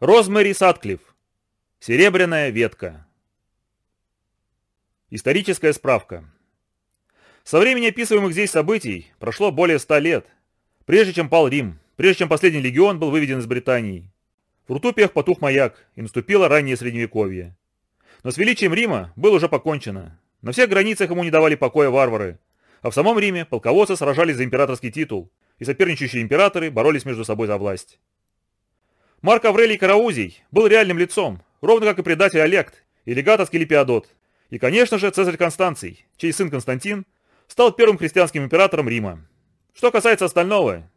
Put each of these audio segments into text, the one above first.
Розмэри Сатклифф. Серебряная ветка. Историческая справка. Со времени описываемых здесь событий прошло более ста лет, прежде чем пал Рим, прежде чем последний легион был выведен из Британии. В Рутупиях потух маяк, и наступило раннее средневековье. Но с величием Рима было уже покончено. На всех границах ему не давали покоя варвары, а в самом Риме полководцы сражались за императорский титул, и соперничающие императоры боролись между собой за власть. Марк Аврелий Караузий был реальным лицом, ровно как и предатель Олег и легат Аскелепиадот, и, конечно же, Цезарь Констанций, чей сын Константин стал первым христианским императором Рима. Что касается остального,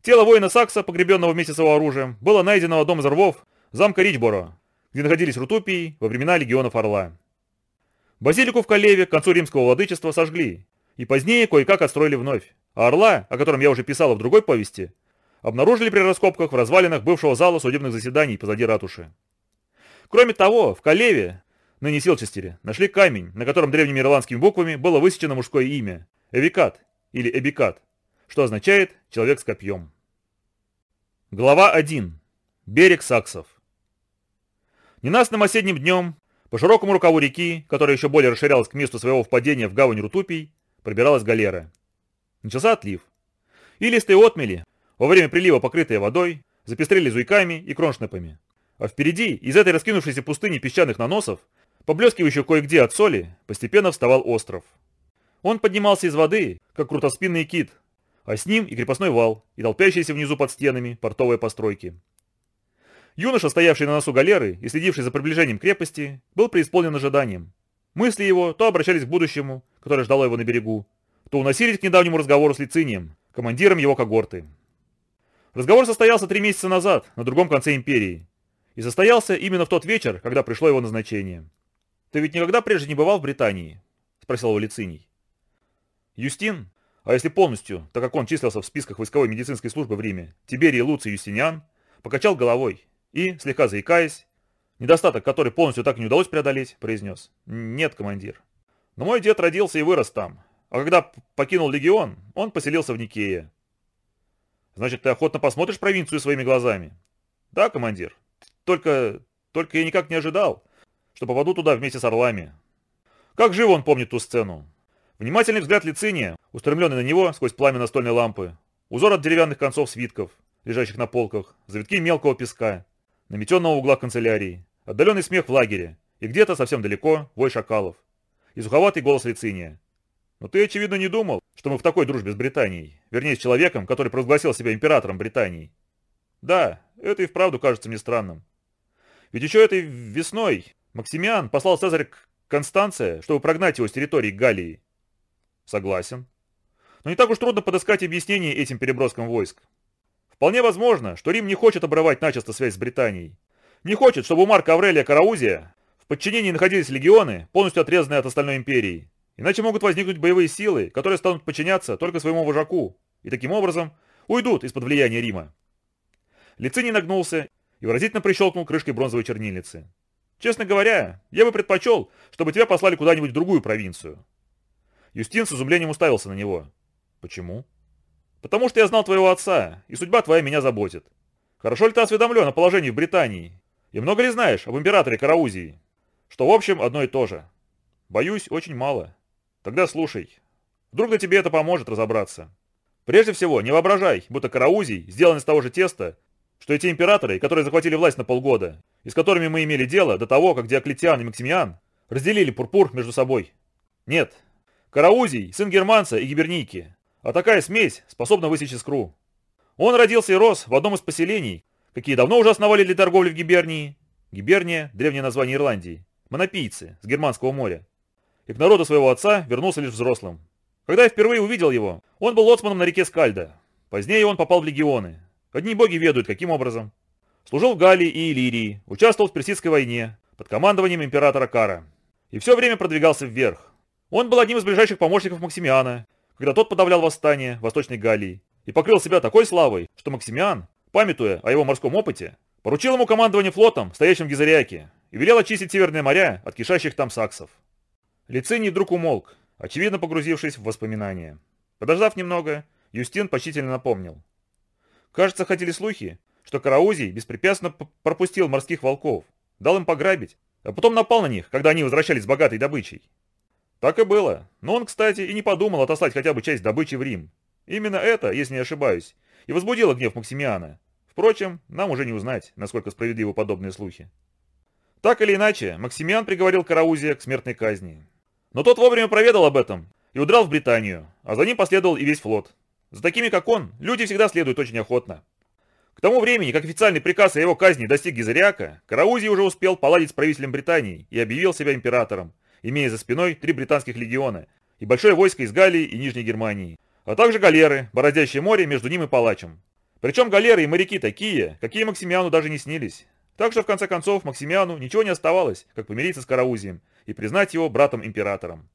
тело воина Сакса, погребенного вместе с его оружием, было найдено в одном из рвов замка Ричборо, где находились рутупии во времена легионов Орла. Базилику в Калеве к концу римского владычества сожгли, и позднее кое-как отстроили вновь, а Орла, о котором я уже писал в другой повести, обнаружили при раскопках в развалинах бывшего зала судебных заседаний позади ратуши. Кроме того, в Калеве, ныне Силчестере, нашли камень, на котором древними ирландскими буквами было высечено мужское имя – Эвикат или Эбикат, что означает «человек с копьем». Глава 1. Берег саксов. Ненастным осенним днем по широкому рукаву реки, которая еще более расширялась к месту своего впадения в гавань Рутупий, пробиралась галера. Начался отлив. И отмели, во время прилива, покрытые водой, запестрели зуйками и кроншнепами. А впереди, из этой раскинувшейся пустыни песчаных наносов, поблескивающей кое-где от соли, постепенно вставал остров. Он поднимался из воды, как крутоспинный кит, а с ним и крепостной вал, и толпящиеся внизу под стенами портовые постройки. Юноша, стоявший на носу галеры и следивший за приближением крепости, был преисполнен ожиданием. Мысли его то обращались к будущему, которое ждало его на берегу, то уносились к недавнему разговору с Лицинием, командиром его когорты. Разговор состоялся три месяца назад, на другом конце империи. И состоялся именно в тот вечер, когда пришло его назначение. «Ты ведь никогда прежде не бывал в Британии?» – спросил его Лициний. Юстин, а если полностью, так как он числился в списках войсковой медицинской службы в Риме, Тиберий Луций Юстиниан, покачал головой и, слегка заикаясь, недостаток, который полностью так и не удалось преодолеть, произнес «Нет, командир. Но мой дед родился и вырос там, а когда покинул легион, он поселился в Никее. Значит, ты охотно посмотришь провинцию своими глазами? Да, командир. Только... только я никак не ожидал, что попаду туда вместе с орлами. Как живо он помнит ту сцену. Внимательный взгляд Лициния, устремленный на него сквозь пламя настольной лампы, узор от деревянных концов свитков, лежащих на полках, завитки мелкого песка, наметенного угла канцелярии, отдаленный смех в лагере и где-то совсем далеко вой шакалов и суховатый голос Лициния. Но ты, очевидно, не думал, что мы в такой дружбе с Британией, вернее, с человеком, который провозгласил себя императором Британии. Да, это и вправду кажется мне странным. Ведь еще этой весной Максимиан послал Цезарь к Констанция, чтобы прогнать его с территории Галлии. Согласен. Но не так уж трудно подыскать объяснение этим переброскам войск. Вполне возможно, что Рим не хочет обрывать начисто связь с Британией. Не хочет, чтобы у Марка Аврелия Караузия в подчинении находились легионы, полностью отрезанные от остальной империи. Иначе могут возникнуть боевые силы, которые станут подчиняться только своему вожаку, и таким образом уйдут из-под влияния Рима. Лициний нагнулся и выразительно прищелкнул крышкой бронзовой чернильницы. «Честно говоря, я бы предпочел, чтобы тебя послали куда-нибудь в другую провинцию». Юстин с изумлением уставился на него. «Почему?» «Потому что я знал твоего отца, и судьба твоя меня заботит. Хорошо ли ты осведомлен о положении в Британии? И много ли знаешь об императоре Караузии? Что, в общем, одно и то же. Боюсь, очень мало». Тогда слушай. Вдруг на тебе это поможет разобраться. Прежде всего, не воображай, будто караузий сделан из того же теста, что и те императоры, которые захватили власть на полгода, и с которыми мы имели дело до того, как Диоклетиан и Максимиан разделили пурпур между собой. Нет. Караузий – сын германца и гибернийки, а такая смесь способна высечь искру. Он родился и рос в одном из поселений, какие давно уже основали для торговли в Гибернии. Гиберния – древнее название Ирландии. Монопийцы с Германского моря и к народу своего отца вернулся лишь взрослым. Когда я впервые увидел его, он был лоцманом на реке Скальда. Позднее он попал в легионы. Одни боги ведают, каким образом. Служил в Галлии и Иллирии, участвовал в Персидской войне под командованием императора Кара. И все время продвигался вверх. Он был одним из ближайших помощников Максимиана, когда тот подавлял восстание в Восточной Галлии и покрыл себя такой славой, что Максимиан, памятуя о его морском опыте, поручил ему командование флотом, стоящим в Гизариаке, и велел очистить северные моря от кишащих там саксов. Лициний вдруг умолк, очевидно погрузившись в воспоминания. Подождав немного, Юстин почтительно напомнил. Кажется, ходили слухи, что Караузий беспрепятственно пропустил морских волков, дал им пограбить, а потом напал на них, когда они возвращались с богатой добычей. Так и было, но он, кстати, и не подумал отослать хотя бы часть добычи в Рим. Именно это, если не ошибаюсь, и возбудило гнев Максимиана. Впрочем, нам уже не узнать, насколько справедливы подобные слухи. Так или иначе, Максимиан приговорил Караузия к смертной казни. Но тот вовремя проведал об этом и удрал в Британию, а за ним последовал и весь флот. За такими, как он, люди всегда следуют очень охотно. К тому времени, как официальный приказ о его казни достиг Гизариака, Караузий уже успел поладить с правителем Британии и объявил себя императором, имея за спиной три британских легиона и большое войско из Галлии и Нижней Германии, а также галеры, бороздящие море между ним и палачем. Причем галеры и моряки такие, какие Максимиану даже не снились. Так что в конце концов Максимиану ничего не оставалось, как помириться с Караузием и признать его братом-императором.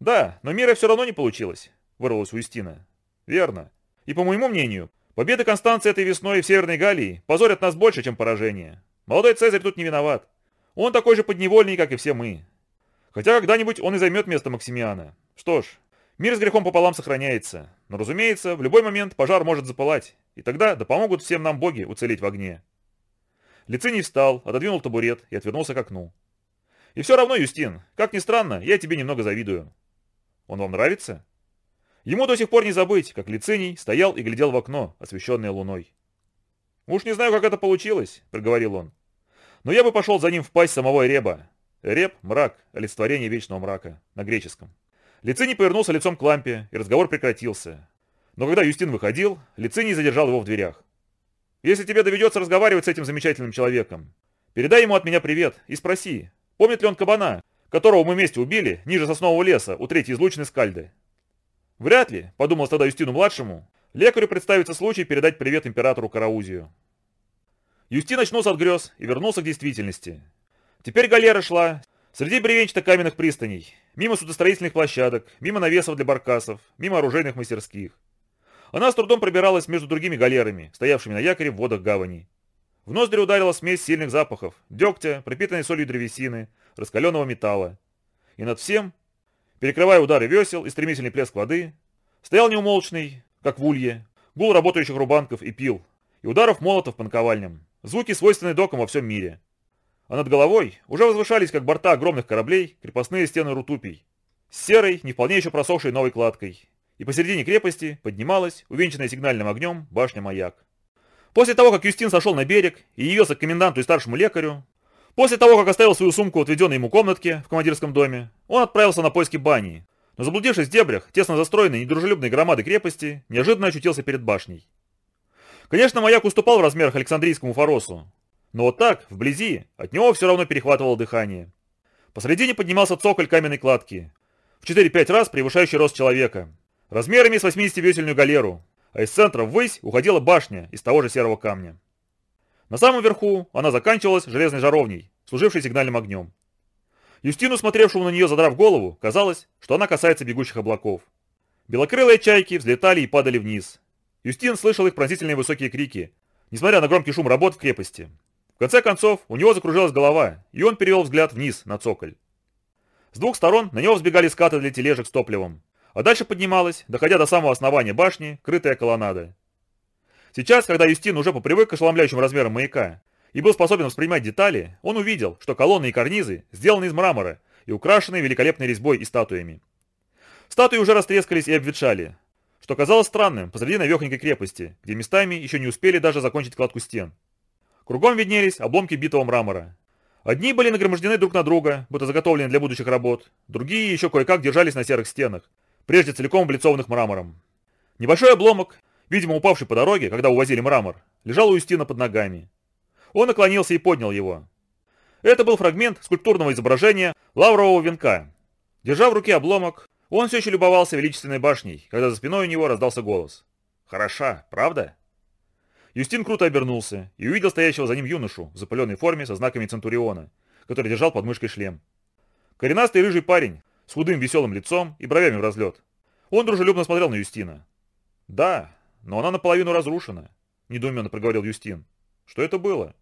«Да, но мира все равно не получилось», — вырвалась у Юстина. «Верно. И по моему мнению, победы Констанции этой весной в Северной Галлии позорят нас больше, чем поражение. Молодой Цезарь тут не виноват. Он такой же подневольный, как и все мы. Хотя когда-нибудь он и займет место Максимиана. Что ж, мир с грехом пополам сохраняется. Но, разумеется, в любой момент пожар может запылать, и тогда да помогут всем нам боги уцелеть в огне». Лициний встал, отодвинул табурет и отвернулся к окну. «И все равно, Юстин, как ни странно, я тебе немного завидую». «Он вам нравится?» Ему до сих пор не забыть, как Лициний стоял и глядел в окно, освещенное луной. «Уж не знаю, как это получилось», — проговорил он. «Но я бы пошел за ним в пасть самого Эреба. Эреб — мрак, олицетворение вечного мрака, на греческом». Лициний повернулся лицом к лампе, и разговор прекратился. Но когда Юстин выходил, Лициний задержал его в дверях. «Если тебе доведется разговаривать с этим замечательным человеком, передай ему от меня привет и спроси, помнит ли он кабана, которого мы вместе убили ниже соснового леса у третьей излучины Скальды. Вряд ли, подумал тогда Юстину-младшему, лекарю представится случай передать привет императору Караузию. Юстин очнулся от грез и вернулся к действительности. Теперь галера шла среди бревенчато-каменных пристаней, мимо судостроительных площадок, мимо навесов для баркасов, мимо оружейных мастерских. Она с трудом пробиралась между другими галерами, стоявшими на якоре в водах гавани. В ноздри ударила смесь сильных запахов, дегтя, пропитанной солью древесины, раскаленного металла. И над всем перекрывая удары весел и стремительный плеск воды, стоял неумолчный, как в улье, гул работающих рубанков и пил, и ударов молотов по наковальням, звуки, свойственные докам во всем мире. А над головой уже возвышались, как борта огромных кораблей, крепостные стены рутупий, с серой, не вполне еще просохшей новой кладкой, и посередине крепости поднималась, увенчанная сигнальным огнем, башня-маяк. После того, как Юстин сошел на берег и явился к коменданту и старшему лекарю, После того, как оставил свою сумку в отведенной ему комнатке в командирском доме, он отправился на поиски бани, но заблудившись в дебрях тесно застроенной недружелюбной громады крепости, неожиданно очутился перед башней. Конечно, маяк уступал в размерах Александрийскому Форосу, но вот так, вблизи, от него все равно перехватывало дыхание. Посредине поднимался цоколь каменной кладки, в 4-5 раз превышающий рост человека, размерами с 80-весельную галеру, а из центра ввысь уходила башня из того же серого камня. На самом верху она заканчивалась железной жаровней, служившей сигнальным огнем. Юстину, смотревшему на нее задрав голову, казалось, что она касается бегущих облаков. Белокрылые чайки взлетали и падали вниз. Юстин слышал их пронзительные высокие крики, несмотря на громкий шум работ в крепости. В конце концов, у него закружилась голова, и он перевел взгляд вниз, на цоколь. С двух сторон на него взбегали скаты для тележек с топливом, а дальше поднималась, доходя до самого основания башни, крытая колоннада. Сейчас, когда Юстин уже попривык к ошеломляющим размерам маяка и был способен воспринимать детали, он увидел, что колонны и карнизы сделаны из мрамора и украшены великолепной резьбой и статуями. Статуи уже растрескались и обветшали, что казалось странным посреди навехонькой крепости, где местами еще не успели даже закончить кладку стен. Кругом виднелись обломки битого мрамора. Одни были нагромождены друг на друга, будто заготовлены для будущих работ, другие еще кое-как держались на серых стенах, прежде целиком облицованных мрамором. Небольшой обломок, видимо упавший по дороге, когда увозили мрамор, лежал у Юстина под ногами. Он наклонился и поднял его. Это был фрагмент скульптурного изображения лаврового венка. Держа в руке обломок, он все еще любовался величественной башней, когда за спиной у него раздался голос. «Хороша, правда?» Юстин круто обернулся и увидел стоящего за ним юношу в запыленной форме со знаками Центуриона, который держал под мышкой шлем. Коренастый рыжий парень с худым веселым лицом и бровями в разлет. Он дружелюбно смотрел на Юстина. «Да, но она наполовину разрушена», — недоуменно проговорил Юстин. «Что это было?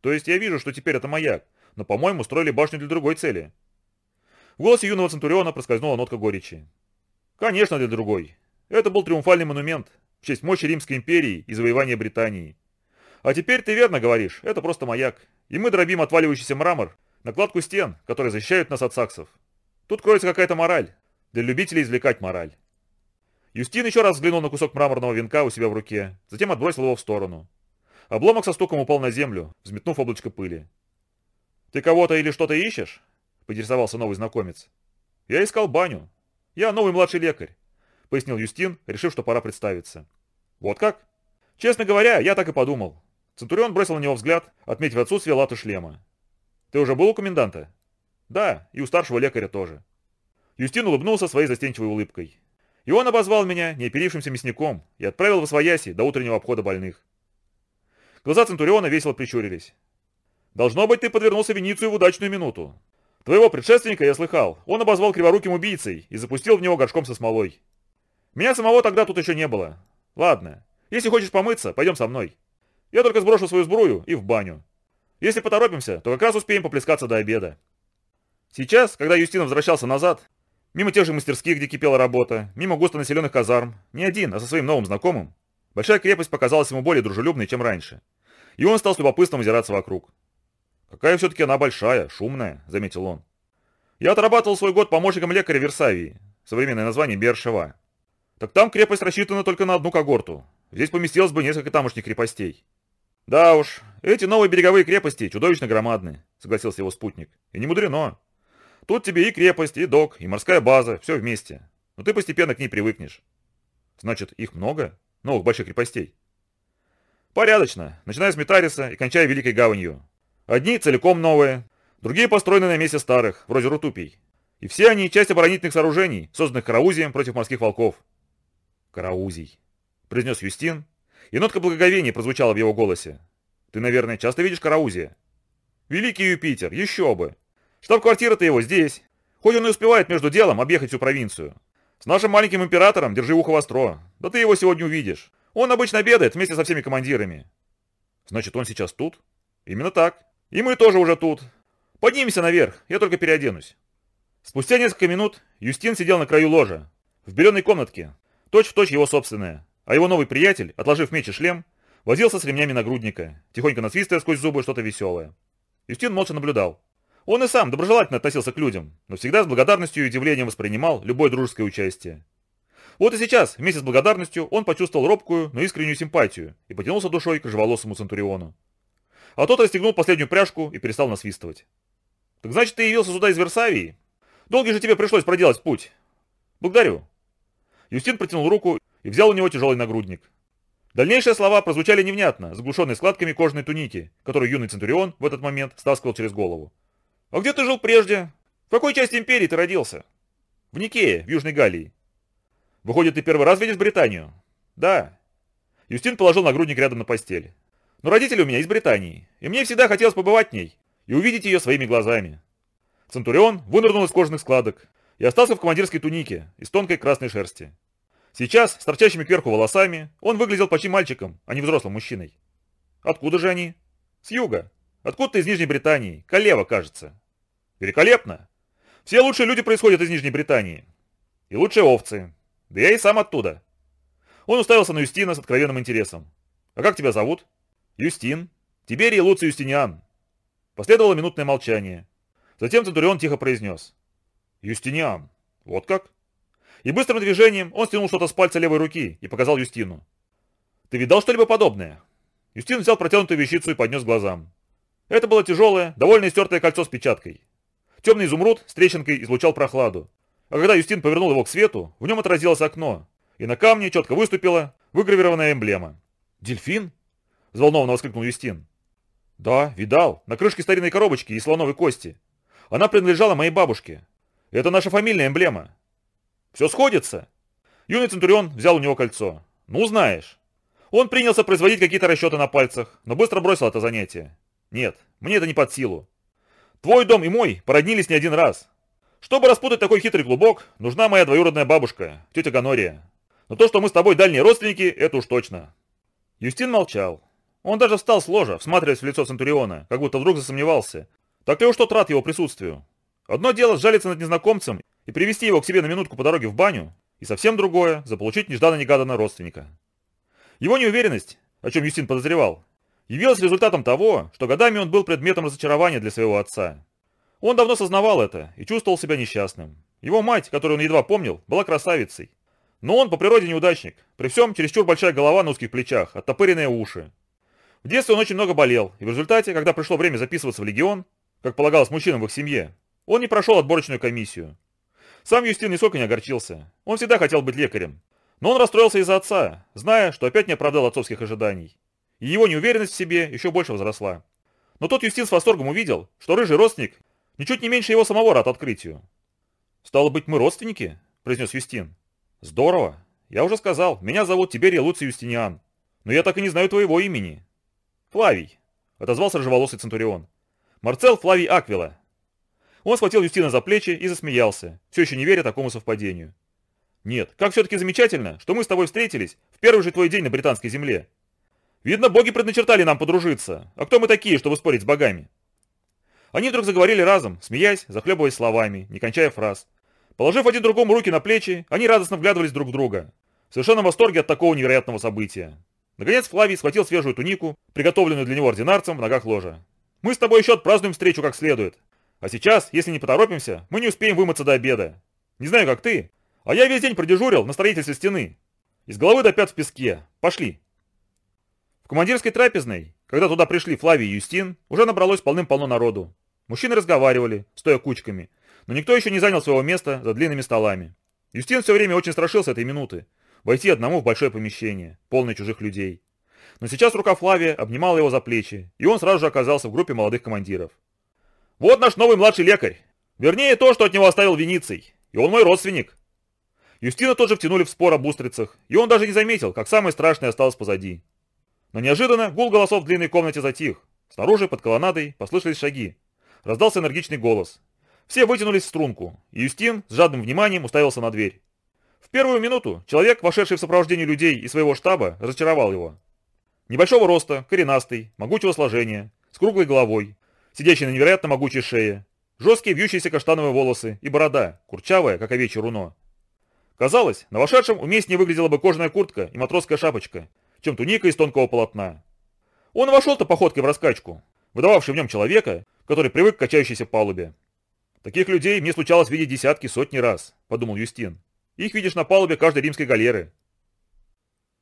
То есть я вижу, что теперь это маяк, но, по-моему, строили башню для другой цели». В голосе юного Центуриона проскользнула нотка горечи. «Конечно, для другой. Это был триумфальный монумент в честь мощи Римской империи и завоевания Британии. А теперь ты верно говоришь, это просто маяк. И мы дробим отваливающийся мрамор на кладку стен, которые защищают нас от саксов. Тут кроется какая-то мораль. Для любителей извлекать мораль. Юстин еще раз взглянул на кусок мраморного венка у себя в руке, затем отбросил его в сторону. Обломок со стуком упал на землю, взметнув облачко пыли. «Ты кого-то или что-то ищешь?» — поинтересовался новый знакомец. «Я искал баню. Я новый младший лекарь», — пояснил Юстин, решив, что пора представиться. «Вот как?» «Честно говоря, я так и подумал». Центурион бросил на него взгляд, отметив отсутствие латы шлема. «Ты уже был у коменданта?» «Да, и у старшего лекаря тоже». Юстин улыбнулся своей застенчивой улыбкой. И он обозвал меня неоперившимся мясником и отправил в Освояси до утреннего обхода больных. Глаза Центуриона весело прищурились. «Должно быть, ты подвернулся Веницию в удачную минуту. Твоего предшественника я слыхал. Он обозвал криворуким убийцей и запустил в него горшком со смолой. Меня самого тогда тут еще не было. Ладно, если хочешь помыться, пойдем со мной. Я только сброшу свою сбрую и в баню. Если поторопимся, то как раз успеем поплескаться до обеда». Сейчас, когда Юстин возвращался назад, мимо тех же мастерских, где кипела работа, мимо густонаселенных казарм, не один, а со своим новым знакомым, большая крепость показалась ему более дружелюбной, чем раньше. И он стал с любопытством озираться вокруг. «Какая все-таки она большая, шумная», — заметил он. «Я отрабатывал свой год помощником лекаря Версавии, современное название Бершева. Так там крепость рассчитана только на одну когорту. Здесь поместилось бы несколько тамошних крепостей». «Да уж, эти новые береговые крепости чудовищно громадны», — согласился его спутник. «И не мудрено. Тут тебе и крепость, и док, и морская база, все вместе. Но ты постепенно к ней привыкнешь». «Значит, их много? Новых больших крепостей?» «Порядочно, начиная с Метариса и кончая Великой Гаванью. Одни целиком новые, другие построены на месте старых, вроде рутупий. И все они часть оборонительных сооружений, созданных Караузием против морских волков. «Караузий», — произнес Юстин, и нотка благоговения прозвучала в его голосе. «Ты, наверное, часто видишь Караузия?» «Великий Юпитер, еще бы! Штаб-квартира-то его здесь. Хоть он и успевает между делом объехать всю провинцию. С нашим маленьким императором держи ухо востро. Да ты его сегодня увидишь. Он обычно обедает вместе со всеми командирами». «Значит, он сейчас тут?» «Именно так. И мы тоже уже тут. Поднимемся наверх, я только переоденусь. Спустя несколько минут Юстин сидел на краю ложа, в беленой комнатке, точь-в-точь точь его собственная, а его новый приятель, отложив меч и шлем, возился с ремнями нагрудника, тихонько насвистывая сквозь зубы что-то веселое. Юстин молча наблюдал. Он и сам доброжелательно относился к людям, но всегда с благодарностью и удивлением воспринимал любое дружеское участие. Вот и сейчас, вместе с благодарностью, он почувствовал робкую, но искреннюю симпатию и потянулся душой к живолосому Центуриону. А тот расстегнул последнюю пряжку и перестал насвистывать. «Так значит, ты явился сюда из Версавии? Долгий же тебе пришлось проделать путь». «Благодарю». Юстин протянул руку и взял у него тяжелый нагрудник. Дальнейшие слова прозвучали невнятно, заглушенные складками кожаной туники, которую юный Центурион в этот момент стаскивал через голову. «А где ты жил прежде? В какой части империи ты родился?» «В Никее, в Южной Галлии». «Выходит, ты первый раз видишь Британию?» «Да». Юстин положил нагрудник рядом на постель. Но родители у меня из Британии, и мне всегда хотелось побывать в ней и увидеть ее своими глазами. Центурион вынырнул из кожаных складок и остался в командирской тунике из тонкой красной шерсти. Сейчас, с торчащими кверху волосами, он выглядел почти мальчиком, а не взрослым мужчиной. Откуда же они? С юга. Откуда-то из Нижней Британии. Калева, кажется. Великолепно. Все лучшие люди происходят из Нижней Британии. И лучшие овцы. Да я и сам оттуда. Он уставился на Юстина с откровенным интересом. А как тебя зовут? «Юстин, Тиберий Луций Юстиниан». Последовало минутное молчание. Затем Центурион тихо произнес. «Юстиниан. Вот как?» И быстрым движением он стянул что-то с пальца левой руки и показал Юстину. «Ты видал что-либо подобное?» Юстин взял протянутую вещицу и поднес глазам. Это было тяжелое, довольно истертое кольцо с печаткой. Темный изумруд с трещинкой излучал прохладу. А когда Юстин повернул его к свету, в нем отразилось окно, и на камне четко выступила выгравированная эмблема. «Дельфин?» — взволнованно воскликнул Юстин. «Да, видал, на крышке старинной коробочки и слоновой кости. Она принадлежала моей бабушке. Это наша фамильная эмблема». «Все сходится?» Юный Центурион взял у него кольцо. «Ну, знаешь». Он принялся производить какие-то расчеты на пальцах, но быстро бросил это занятие. «Нет, мне это не под силу. Твой дом и мой породнились не один раз. Чтобы распутать такой хитрый клубок, нужна моя двоюродная бабушка, тетя Ганория. Но то, что мы с тобой дальние родственники, это уж точно». Юстин молчал. Он даже встал с ложа, всматриваясь в лицо Центуриона, как будто вдруг засомневался. Так ли уж тот рад его присутствию? Одно дело сжалиться над незнакомцем и привести его к себе на минутку по дороге в баню, и совсем другое – заполучить нежданно-негаданно родственника. Его неуверенность, о чем Юстин подозревал, явилось результатом того, что годами он был предметом разочарования для своего отца. Он давно сознавал это и чувствовал себя несчастным. Его мать, которую он едва помнил, была красавицей. Но он по природе неудачник, при всем чересчур большая голова на узких плечах, оттопыренные уши. В детстве он очень много болел, и в результате, когда пришло время записываться в легион, как полагалось мужчинам в их семье, он не прошел отборочную комиссию. Сам Юстин нисколько не огорчился. Он всегда хотел быть лекарем. Но он расстроился из-за отца, зная, что опять не оправдал отцовских ожиданий. И его неуверенность в себе еще больше возросла. Но тот Юстин с восторгом увидел, что рыжий родственник ничуть не меньше его самого рад открытию. «Стало быть, мы родственники?» – произнес Юстин. «Здорово. Я уже сказал, меня зовут Тиберий Луций Юстиниан. Но я так и не знаю твоего имени». «Флавий», – отозвался рыжеволосый Центурион. «Марцел Флавий Аквила». Он схватил Юстина за плечи и засмеялся, все еще не веря такому совпадению. «Нет, как все-таки замечательно, что мы с тобой встретились в первый же твой день на британской земле. Видно, боги предначертали нам подружиться. А кто мы такие, чтобы спорить с богами?» Они вдруг заговорили разом, смеясь, захлебываясь словами, не кончая фраз. Положив один другому руки на плечи, они радостно вглядывались друг в друга, в совершенном восторге от такого невероятного события. Наконец Флавий схватил свежую тунику, приготовленную для него ординарцем в ногах ложа. «Мы с тобой еще отпразднуем встречу как следует. А сейчас, если не поторопимся, мы не успеем вымыться до обеда. Не знаю, как ты, а я весь день продежурил на строительстве стены. Из головы до пят в песке. Пошли». Командирской трапезной, когда туда пришли Флавий и Юстин, уже набралось полным-полно народу. Мужчины разговаривали, стоя кучками, но никто еще не занял своего места за длинными столами. Юстин все время очень страшился этой минуты, войти одному в большое помещение, полное чужих людей. Но сейчас рука Флавия обнимала его за плечи, и он сразу же оказался в группе молодых командиров. «Вот наш новый младший лекарь! Вернее, то, что от него оставил Вениций, и он мой родственник!» Юстина тоже втянули в спор об устрицах, и он даже не заметил, как самое страшное осталось позади. Но неожиданно гул голосов в длинной комнате затих. Снаружи, под колоннадой, послышались шаги, Раздался энергичный голос. Все вытянулись в струнку, Юстин с жадным вниманием уставился на дверь. В первую минуту человек, вошедший в сопровождении людей и своего штаба, разочаровал его. Небольшого роста, коренастый, могучего сложения, с круглой головой, сидящий на невероятно могучей шее, жесткие вьющиеся каштановые волосы и борода, курчавая, как овечье руно. Казалось, на вошедшем уместнее выглядела бы кожаная куртка и матросская шапочка, чем туника из тонкого полотна. Он вошел-то походкой в раскачку, выдававший в нем человека, который привык к качающейся палубе. Таких людей мне случалось видеть десятки, сотни раз, подумал Юстин. Их видишь на палубе каждой римской галеры.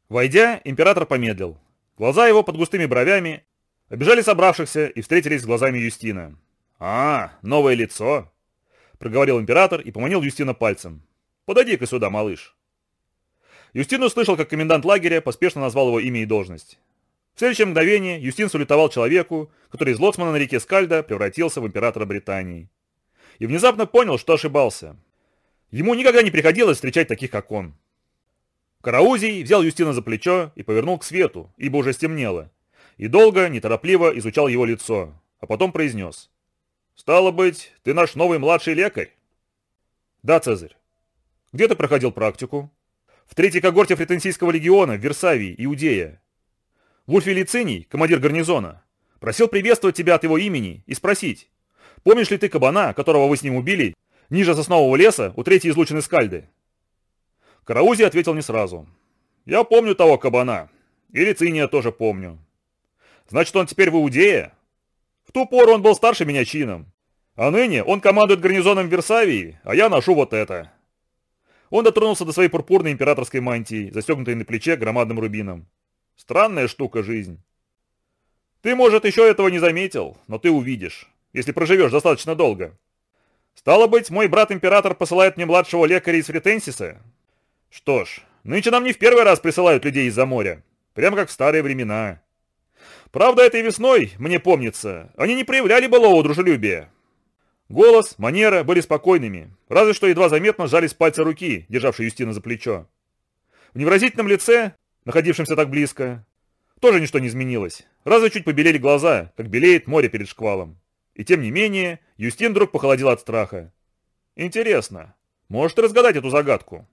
Войдя, император помедлил. Глаза его под густыми бровями обижали собравшихся и встретились с глазами Юстина. «А, новое лицо!» — проговорил император и поманил Юстина пальцем. «Подойди-ка сюда, малыш». Юстин услышал, как комендант лагеря поспешно назвал его имя и должность. В следующее мгновение Юстин салютовал человеку, который из лоцмана на реке Скальда превратился в императора Британии. И внезапно понял, что ошибался. Ему никогда не приходилось встречать таких, как он. Караузий взял Юстина за плечо и повернул к свету, ибо уже стемнело, и долго, неторопливо изучал его лицо, а потом произнес. «Стало быть, ты наш новый младший лекарь?» «Да, Цезарь». «Где ты проходил практику?» «В третьей когорте фретенсийского легиона в Версавии, Иудея. Вульфи Лициний, командир гарнизона, просил приветствовать тебя от его имени и спросить, помнишь ли ты кабана, которого вы с ним убили, ниже соснового леса у третьей излученной скальды? Караузи ответил не сразу. Я помню того кабана, и Лициния тоже помню. Значит, он теперь в Иудее? В ту пору он был старше меня чином. А ныне он командует гарнизоном Версавии, а я ношу вот это. Он дотронулся до своей пурпурной императорской мантии, застегнутой на плече громадным рубином. Странная штука жизнь. Ты, может, еще этого не заметил, но ты увидишь, если проживешь достаточно долго. Стало быть, мой брат-император посылает мне младшего лекаря из Фретенсиса? Что ж, нынче нам не в первый раз присылают людей из-за моря. Прямо как в старые времена. Правда, этой весной, мне помнится, они не проявляли былого дружелюбия. Голос, манера были спокойными, разве что едва заметно сжались пальцы руки, державшие Юстина за плечо. В невразительном лице находившимся так близко. Тоже ничто не изменилось, разве чуть побелели глаза, как белеет море перед шквалом. И тем не менее, Юстин вдруг похолодел от страха. Интересно, можешь ты разгадать эту загадку?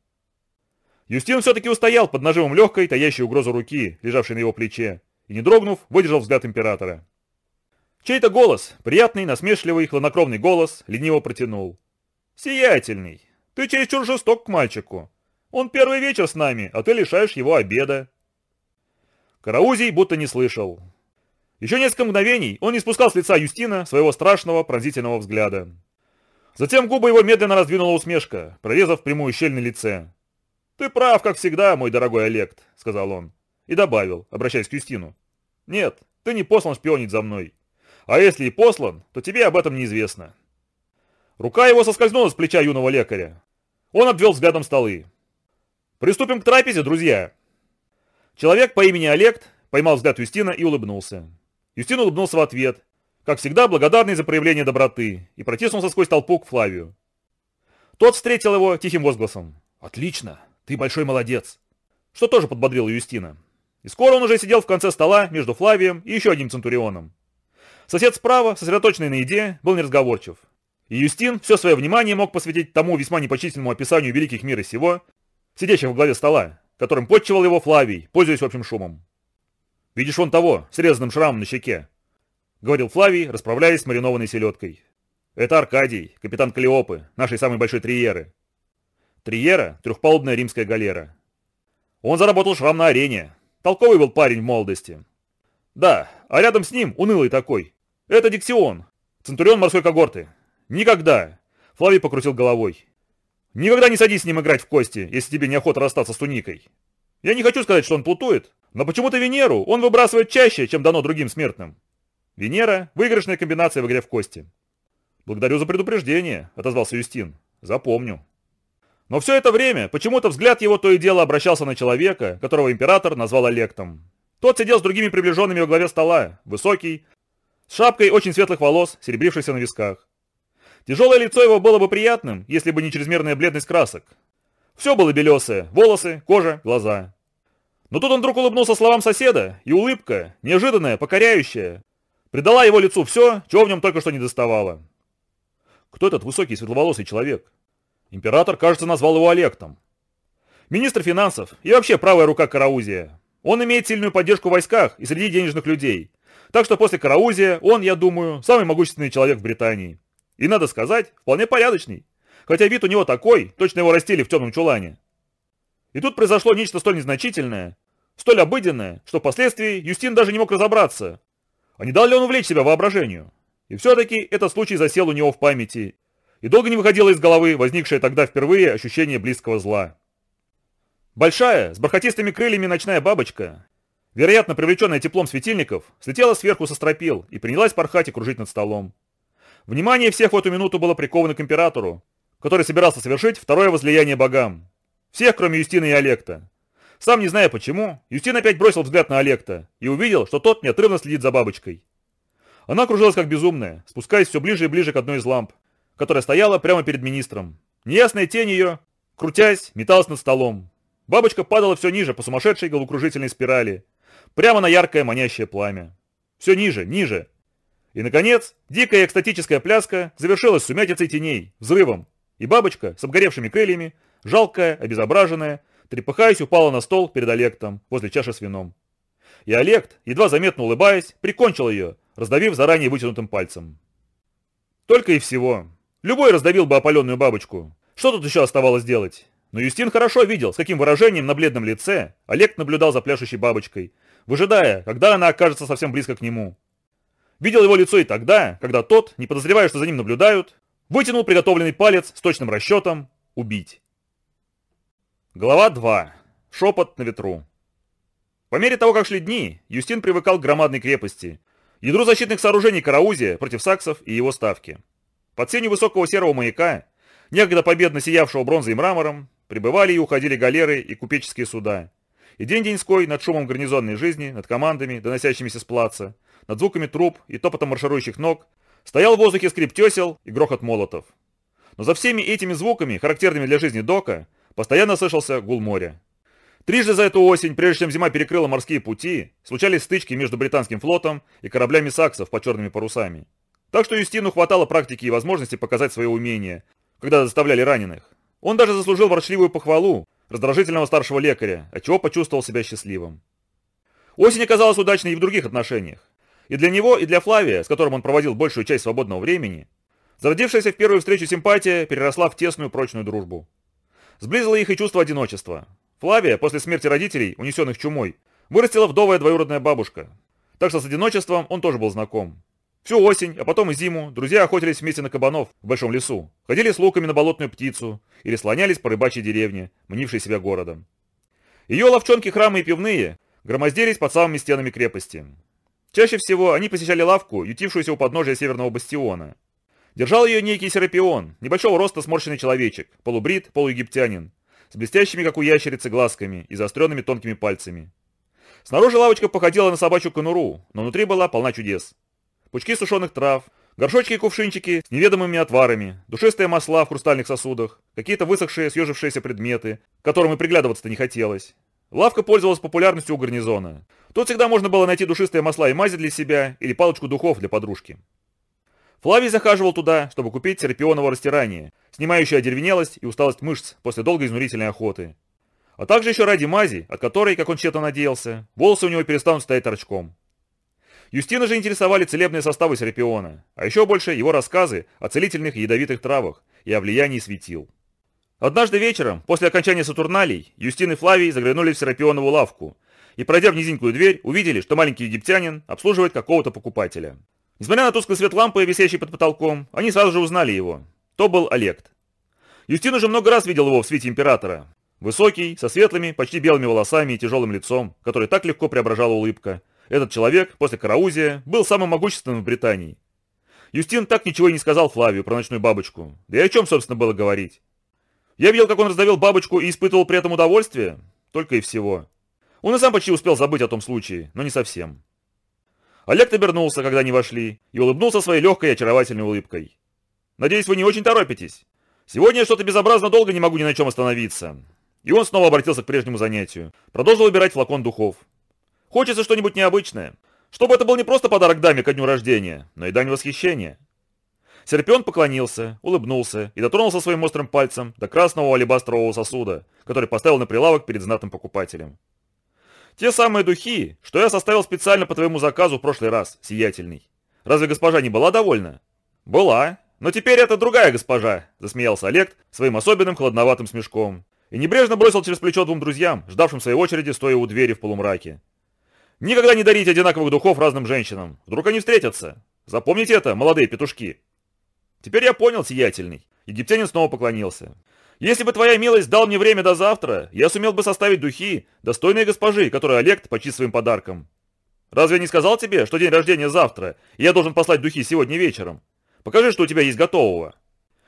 Юстин все-таки устоял под нажимом легкой, таящей угрозу руки, лежавшей на его плече, и, не дрогнув, выдержал взгляд императора. Чей-то голос, приятный, насмешливый, хладнокровный голос, лениво протянул. «Сиятельный, ты чересчур жесток к мальчику. Он первый вечер с нами, а ты лишаешь его обеда. Караузий будто не слышал. Еще несколько мгновений он не спускал с лица Юстина своего страшного пронзительного взгляда. Затем губы его медленно раздвинула усмешка, прорезав прямую щель на лице. «Ты прав, как всегда, мой дорогой Олег», — сказал он. И добавил, обращаясь к Юстину. «Нет, ты не послан шпионить за мной. А если и послан, то тебе об этом неизвестно». Рука его соскользнула с плеча юного лекаря. Он обвел взглядом столы. «Приступим к трапезе, друзья!» Человек по имени Олег поймал взгляд Юстина и улыбнулся. Юстин улыбнулся в ответ, как всегда благодарный за проявление доброты, и протиснулся сквозь толпу к Флавию. Тот встретил его тихим возгласом. «Отлично! Ты большой молодец!» Что тоже подбодрил Юстина. И скоро он уже сидел в конце стола между Флавием и еще одним Центурионом. Сосед справа, сосредоточенный на еде, был неразговорчив. И Юстин все свое внимание мог посвятить тому весьма непочтительному описанию великих мира сего, сидящих в главе стола, которым подчевал его Флавий, пользуясь общим шумом. «Видишь вон того, с резанным шрамом на щеке?» — говорил Флавий, расправляясь с маринованной селедкой. «Это Аркадий, капитан Калиопы, нашей самой большой триеры». Триера — трехпалубная римская галера. Он заработал шрам на арене. Толковый был парень в молодости. Да, а рядом с ним унылый такой. Это Диксион, центурион морской когорты. Никогда. Флавий покрутил головой. Никогда не садись с ним играть в кости, если тебе неохота расстаться с туникой. Я не хочу сказать, что он плутует, но почему-то Венеру он выбрасывает чаще, чем дано другим смертным. Венера – выигрышная комбинация в игре в кости. Благодарю за предупреждение, отозвался Юстин. Запомню. Но все это время почему-то взгляд его то и дело обращался на человека, которого император назвал Олектом. Тот сидел с другими приближенными во главе стола, высокий, шапкой очень светлых волос, серебрившихся на висках. Тяжелое лицо его было бы приятным, если бы не чрезмерная бледность красок. Все было белесое, волосы, кожа, глаза. Но тут он вдруг улыбнулся словам соседа, и улыбка, неожиданная, покоряющая, придала его лицу все, чего в нем только что не доставало. Кто этот высокий светловолосый человек? Император, кажется, назвал его Олегтом. Министр финансов и вообще правая рука Караузия. Он имеет сильную поддержку в войсках и среди денежных людей. Так что после Караузия он, я думаю, самый могущественный человек в Британии. И надо сказать, вполне порядочный. Хотя вид у него такой, точно его растили в темном чулане. И тут произошло нечто столь незначительное, столь обыденное, что впоследствии Юстин даже не мог разобраться. А не дал ли он увлечь себя воображению? И все-таки этот случай засел у него в памяти, и долго не выходило из головы возникшее тогда впервые ощущение близкого зла. Большая, с бархатистыми крыльями ночная бабочка, вероятно привлеченная теплом светильников, слетела сверху со стропил и принялась порхать и кружить над столом. Внимание всех в эту минуту было приковано к императору, который собирался совершить второе возлияние богам. Всех, кроме Юстина и Олекта. Сам не зная почему, Юстин опять бросил взгляд на Олекта и увидел, что тот неотрывно следит за бабочкой. Она кружилась как безумная, спускаясь все ближе и ближе к одной из ламп, которая стояла прямо перед министром. Неясная тень ее, крутясь, металась над столом. Бабочка падала все ниже по сумасшедшей головокружительной спирали, прямо на яркое манящее пламя. Все ниже, ниже, и, наконец, дикая экстатическая пляска завершилась сумятицей теней, взрывом, и бабочка с обгоревшими крыльями, жалкая, обезображенная, трепыхаясь, упала на стол перед Олегтом возле чаши с вином. И Олег, едва заметно улыбаясь, прикончил ее, раздавив заранее вытянутым пальцем. Только и всего. Любой раздавил бы опаленную бабочку. Что тут еще оставалось делать? Но Юстин хорошо видел, с каким выражением на бледном лице Олег наблюдал за пляшущей бабочкой, выжидая, когда она окажется совсем близко к нему. Видел его лицо и тогда, когда тот, не подозревая, что за ним наблюдают, вытянул приготовленный палец с точным расчетом «убить». Глава 2. Шепот на ветру. По мере того, как шли дни, Юстин привыкал к громадной крепости, ядру защитных сооружений Караузия против саксов и его ставки. Под сенью высокого серого маяка, некогда победно сиявшего бронзой и мрамором, прибывали и уходили галеры и купеческие суда. И день-деньской над шумом гарнизонной жизни, над командами, доносящимися с плаца, над звуками труб и топотом марширующих ног, стоял в воздухе скрип тесел и грохот молотов. Но за всеми этими звуками, характерными для жизни Дока, постоянно слышался гул моря. Трижды за эту осень, прежде чем зима перекрыла морские пути, случались стычки между британским флотом и кораблями саксов под черными парусами. Так что Юстину хватало практики и возможности показать свое умение, когда заставляли раненых. Он даже заслужил ворчливую похвалу раздражительного старшего лекаря, отчего почувствовал себя счастливым. Осень оказалась удачной и в других отношениях. И для него, и для Флавия, с которым он проводил большую часть свободного времени, зародившаяся в первую встречу симпатия переросла в тесную прочную дружбу. Сблизило их и чувство одиночества. Флавия, после смерти родителей, унесенных чумой, вырастила вдовая двоюродная бабушка. так что с одиночеством он тоже был знаком. Всю осень, а потом и зиму, друзья охотились вместе на кабанов в большом лесу, ходили с луками на болотную птицу или слонялись по рыбачьей деревне, мнившей себя городом. Ее ловчонки, храмы и пивные громоздились под самыми стенами крепости. Чаще всего они посещали лавку, ютившуюся у подножия северного бастиона. Держал ее некий Серапион, небольшого роста сморщенный человечек, полубрит, полуегиптянин, с блестящими, как у ящерицы, глазками и заостренными тонкими пальцами. Снаружи лавочка походила на собачью конуру, но внутри была полна чудес. Пучки сушеных трав, горшочки и кувшинчики с неведомыми отварами, душистые масла в хрустальных сосудах, какие-то высохшие, съежившиеся предметы, которым и приглядываться-то не хотелось. Лавка пользовалась популярностью у гарнизона. Тут всегда можно было найти душистые масла и мази для себя или палочку духов для подружки. Флавий захаживал туда, чтобы купить серпионово растирание, снимающее одервенелость и усталость мышц после долгой изнурительной охоты. А также еще ради мази, от которой, как он тщетно надеялся, волосы у него перестанут стоять торчком. Юстина же интересовали целебные составы Серапиона, а еще больше его рассказы о целительных и ядовитых травах и о влиянии светил. Однажды вечером, после окончания Сатурналей, Юстин и Флавий заглянули в Серапионову лавку и, пройдя в низенькую дверь, увидели, что маленький египтянин обслуживает какого-то покупателя. Несмотря на тусклый свет лампы, висящий под потолком, они сразу же узнали его. То был Олег. Юстин уже много раз видел его в свете императора, Высокий, со светлыми, почти белыми волосами и тяжелым лицом, который так легко преображала улыбка. Этот человек, после Караузия, был самым могущественным в Британии. Юстин так ничего и не сказал Флавию про ночную бабочку. Да и о чем, собственно, было говорить? Я видел, как он раздавил бабочку и испытывал при этом удовольствие. Только и всего. Он и сам почти успел забыть о том случае, но не совсем. Олег обернулся, когда они вошли, и улыбнулся своей легкой и очаровательной улыбкой. «Надеюсь, вы не очень торопитесь. Сегодня я что-то безобразно долго не могу ни на чем остановиться. И он снова обратился к прежнему занятию. Продолжил выбирать флакон духов. Хочется что-нибудь необычное. Чтобы это был не просто подарок даме ко дню рождения, но и дань восхищения. Серпион поклонился, улыбнулся и дотронулся своим острым пальцем до красного алебастрового сосуда, который поставил на прилавок перед знатным покупателем. «Те самые духи, что я составил специально по твоему заказу в прошлый раз, сиятельный. Разве госпожа не была довольна?» «Была. Но теперь это другая госпожа», — засмеялся Олег своим особенным холодноватым смешком и небрежно бросил через плечо двум друзьям, ждавшим своей очереди, стоя у двери в полумраке. «Никогда не дарите одинаковых духов разным женщинам. Вдруг они встретятся. Запомните это, молодые петушки». «Теперь я понял, сиятельный». Египтянин снова поклонился. «Если бы твоя милость дал мне время до завтра, я сумел бы составить духи, достойные госпожи, которые Олег почти своим подарком. Разве я не сказал тебе, что день рождения завтра, и я должен послать духи сегодня вечером? Покажи, что у тебя есть готового».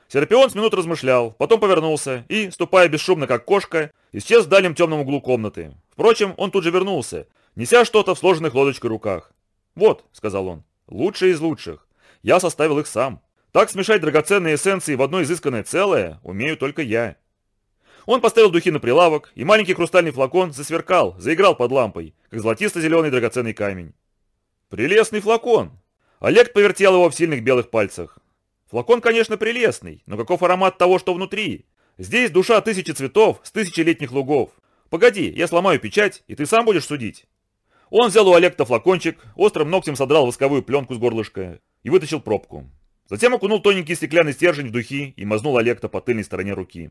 Серапион с минут размышлял, потом повернулся и, ступая бесшумно как кошка, исчез в дальнем темном углу комнаты. Впрочем, он тут же вернулся, неся что-то в сложенных лодочкой руках. «Вот», — сказал он, — «лучшие из лучших. Я составил их сам. Так смешать драгоценные эссенции в одно изысканное целое умею только я». Он поставил духи на прилавок, и маленький хрустальный флакон засверкал, заиграл под лампой, как золотисто-зеленый драгоценный камень. «Прелестный флакон!» Олег повертел его в сильных белых пальцах. Флакон, конечно, прелестный, но каков аромат того, что внутри? Здесь душа тысячи цветов с тысячелетних лугов. Погоди, я сломаю печать, и ты сам будешь судить. Он взял у Олекта флакончик, острым ногтем содрал восковую пленку с горлышка и вытащил пробку. Затем окунул тоненький стеклянный стержень в духи и мазнул Олекта по тыльной стороне руки.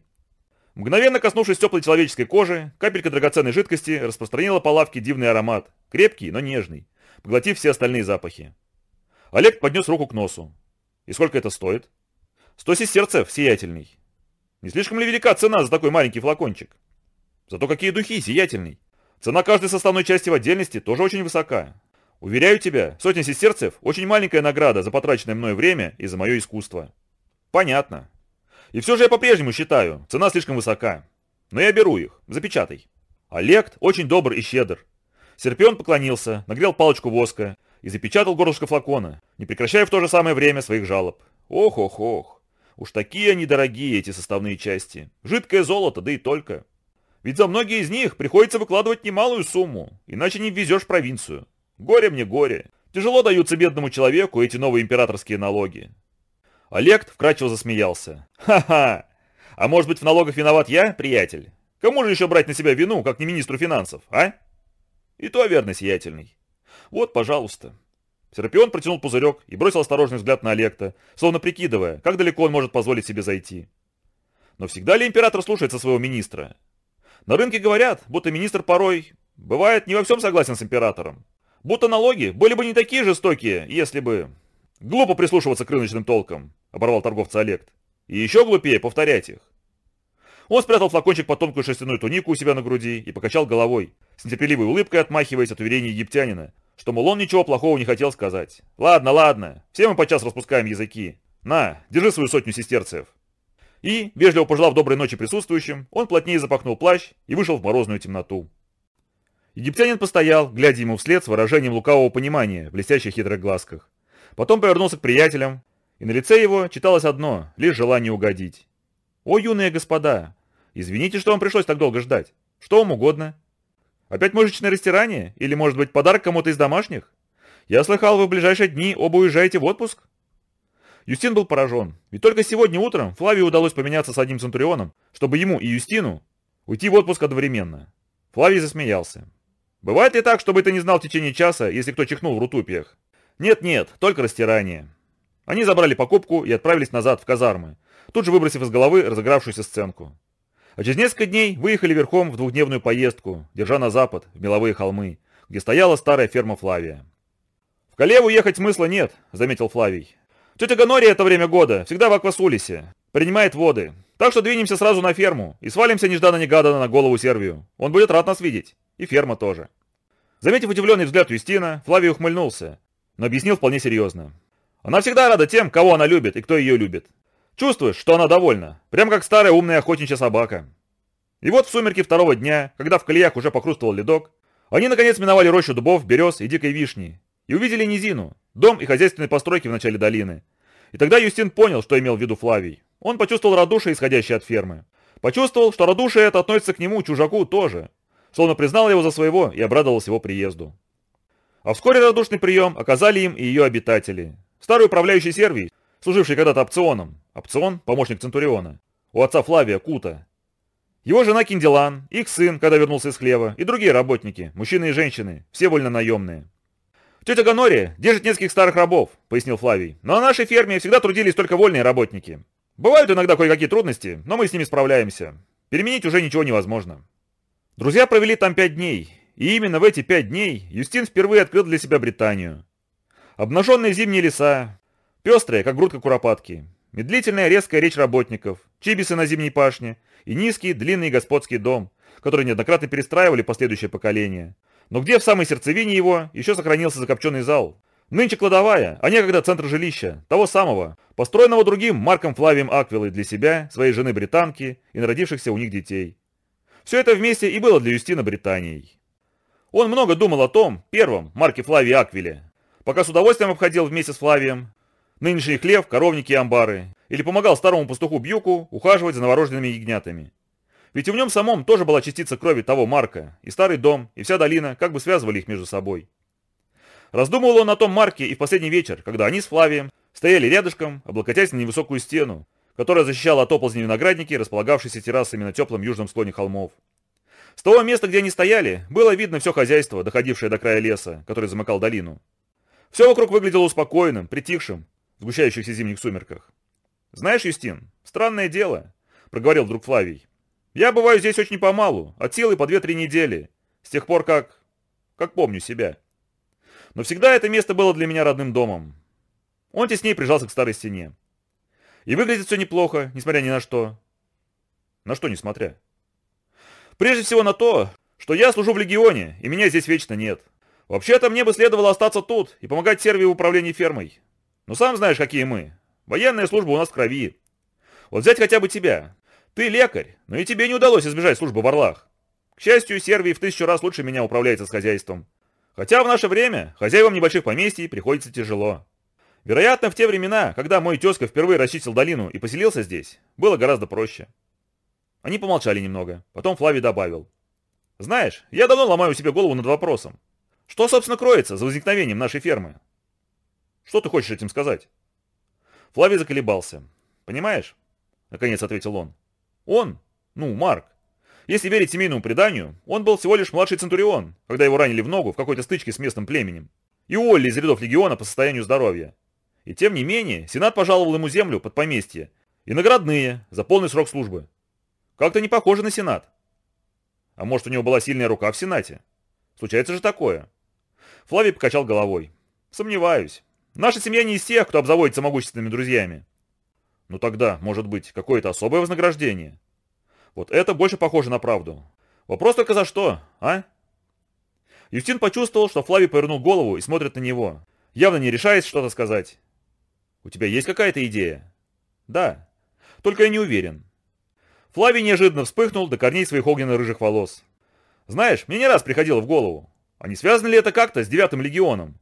Мгновенно коснувшись теплой человеческой кожи, капелька драгоценной жидкости распространила по лавке дивный аромат, крепкий, но нежный, поглотив все остальные запахи. Олег поднес руку к носу. И сколько это стоит? Сто сестерцев, сиятельный. Не слишком ли велика цена за такой маленький флакончик? Зато какие духи, сиятельный. Цена каждой составной части в отдельности тоже очень высока. Уверяю тебя, сотня сестерцев – очень маленькая награда за потраченное мною время и за мое искусство. Понятно. И все же я по-прежнему считаю, цена слишком высока. Но я беру их, запечатай. Олег очень добр и щедр. Серпион поклонился, нагрел палочку воска и запечатал горлышко флакона, не прекращая в то же самое время своих жалоб. Ох-ох-ох, уж такие они дорогие, эти составные части. Жидкое золото, да и только. Ведь за многие из них приходится выкладывать немалую сумму, иначе не ввезешь провинцию. Горе мне горе. Тяжело даются бедному человеку эти новые императорские налоги. Олег вкрадчиво засмеялся. Ха-ха! А может быть в налогах виноват я, приятель? Кому же еще брать на себя вину, как не министру финансов, а? И то верно, сиятельный. Вот, пожалуйста. Серапион протянул пузырек и бросил осторожный взгляд на Олекта, словно прикидывая, как далеко он может позволить себе зайти. Но всегда ли император слушается своего министра? На рынке говорят, будто министр порой бывает не во всем согласен с императором. Будто налоги были бы не такие жестокие, если бы... Глупо прислушиваться к рыночным толкам, оборвал торговца Олег. И еще глупее повторять их. Он спрятал флакончик под тонкую шерстяную тунику у себя на груди и покачал головой, с нетерпеливой улыбкой отмахиваясь от уверений египтянина, что, мол, он ничего плохого не хотел сказать. «Ладно, ладно, все мы подчас распускаем языки. На, держи свою сотню сестерцев». И, вежливо пожелав доброй ночи присутствующим, он плотнее запахнул плащ и вышел в морозную темноту. Египтянин постоял, глядя ему вслед с выражением лукавого понимания в блестящих хитрых глазках. Потом повернулся к приятелям, и на лице его читалось одно, лишь желание угодить. «О, юные господа! Извините, что вам пришлось так долго ждать. Что вам угодно? Опять мышечное растирание? Или, может быть, подарок кому-то из домашних? Я слыхал, вы в ближайшие дни оба уезжаете в отпуск?» Юстин был поражен, ведь только сегодня утром Флавию удалось поменяться с одним Центурионом, чтобы ему и Юстину уйти в отпуск одновременно. Флавий засмеялся. «Бывает ли так, чтобы ты не знал в течение часа, если кто чихнул в рутупиях?» «Нет-нет, только растирание». Они забрали покупку и отправились назад, в казармы, тут же выбросив из головы разыгравшуюся сценку. А через несколько дней выехали верхом в двухдневную поездку, держа на запад, в меловые холмы, где стояла старая ферма Флавия. «В Калеву ехать смысла нет», — заметил Флавий. «Тетя Ганория это время года, всегда в Аквасулисе, принимает воды, так что двинемся сразу на ферму и свалимся нежданно-негаданно на голову Сервию. Он будет рад нас видеть. И ферма тоже». Заметив удивленный взгляд Юстина, Флавий ухмыльнулся, но объяснил вполне серьезно. Она всегда рада тем, кого она любит и кто ее любит. Чувствуешь, что она довольна, прям как старая умная охотничья собака. И вот в сумерки второго дня, когда в колеях уже покрустывал ледок, они наконец миновали рощу дубов, берез и дикой вишни и увидели низину, дом и хозяйственные постройки в начале долины. И тогда Юстин понял, что имел в виду Флавий. Он почувствовал радушие, исходящее от фермы. Почувствовал, что радушие это относится к нему, чужаку, тоже. Словно признал его за своего и обрадовался его приезду. А вскоре радушный прием оказали им и ее обитатели. Старый управляющий Сервий, служивший когда-то опционом, опцион – помощник Центуриона, у отца Флавия Кута. Его жена Кинделан, их сын, когда вернулся из хлева, и другие работники, мужчины и женщины, все вольно наемные. «Тетя Ганория держит нескольких старых рабов», — пояснил Флавий. «Но на нашей ферме всегда трудились только вольные работники. Бывают иногда кое-какие трудности, но мы с ними справляемся. Переменить уже ничего невозможно». Друзья провели там пять дней, и именно в эти пять дней Юстин впервые открыл для себя Британию. Обнаженные зимние леса, пестрые, как грудка куропатки, медлительная резкая речь работников, чибисы на зимней пашне и низкий, длинный господский дом, который неоднократно перестраивали последующее поколение, но где в самой сердцевине его еще сохранился закопченный зал. Нынче кладовая, а некогда центр жилища, того самого, построенного другим Марком Флавием Аквилой для себя, своей жены британки и народившихся у них детей. Все это вместе и было для Юстина Британией. Он много думал о том, первом, Марке Флавии Аквиле, пока с удовольствием обходил вместе с Флавием нынешний хлев, коровники и амбары, или помогал старому пастуху Бьюку ухаживать за новорожденными ягнятами. Ведь и в нем самом тоже была частица крови того Марка, и старый дом, и вся долина как бы связывали их между собой. Раздумывал он о том Марке и в последний вечер, когда они с Флавием стояли рядышком, облокотясь на невысокую стену, которая защищала от оползней виноградники, располагавшиеся террасами на теплом южном склоне холмов. С того места, где они стояли, было видно все хозяйство, доходившее до края леса, который замыкал долину. Все вокруг выглядело успокоенным, притихшим, в сгущающихся зимних сумерках. «Знаешь, Юстин, странное дело», — проговорил вдруг Флавий. Я бываю здесь очень помалу, от силы по 2-3 недели, с тех пор как... как помню себя. Но всегда это место было для меня родным домом. Он теснее прижался к старой стене. И выглядит все неплохо, несмотря ни на что. На что несмотря? Прежде всего на то, что я служу в Легионе, и меня здесь вечно нет. Вообще-то мне бы следовало остаться тут и помогать Сервии в управлении фермой. Но сам знаешь, какие мы. Военная служба у нас в крови. Вот взять хотя бы тебя. Ты лекарь, но и тебе не удалось избежать службы в Орлах. К счастью, Сервий в тысячу раз лучше меня управляется с хозяйством. Хотя в наше время хозяевам небольших поместий приходится тяжело. Вероятно, в те времена, когда мой тезка впервые расчистил долину и поселился здесь, было гораздо проще. Они помолчали немного, потом Флавий добавил. Знаешь, я давно ломаю себе голову над вопросом. Что, собственно, кроется за возникновением нашей фермы? Что ты хочешь этим сказать? Флавий заколебался. Понимаешь? Наконец ответил он. Он, ну, Марк, если верить семейному преданию, он был всего лишь младший Центурион, когда его ранили в ногу в какой-то стычке с местным племенем. И Олли из рядов легиона по состоянию здоровья. И тем не менее, Сенат пожаловал ему землю под поместье и наградные за полный срок службы. Как-то не похоже на Сенат. А может, у него была сильная рука в Сенате? Случается же такое. Флавий покачал головой. Сомневаюсь. Наша семья не из тех, кто обзаводится могущественными друзьями. Ну тогда, может быть, какое-то особое вознаграждение? Вот это больше похоже на правду. Вопрос только за что, а? Юстин почувствовал, что Флавий повернул голову и смотрит на него, явно не решаясь что-то сказать. «У тебя есть какая-то идея?» «Да. Только я не уверен». Флавий неожиданно вспыхнул до корней своих огненно-рыжих волос. «Знаешь, мне не раз приходило в голову, а не связано ли это как-то с девятым легионом?»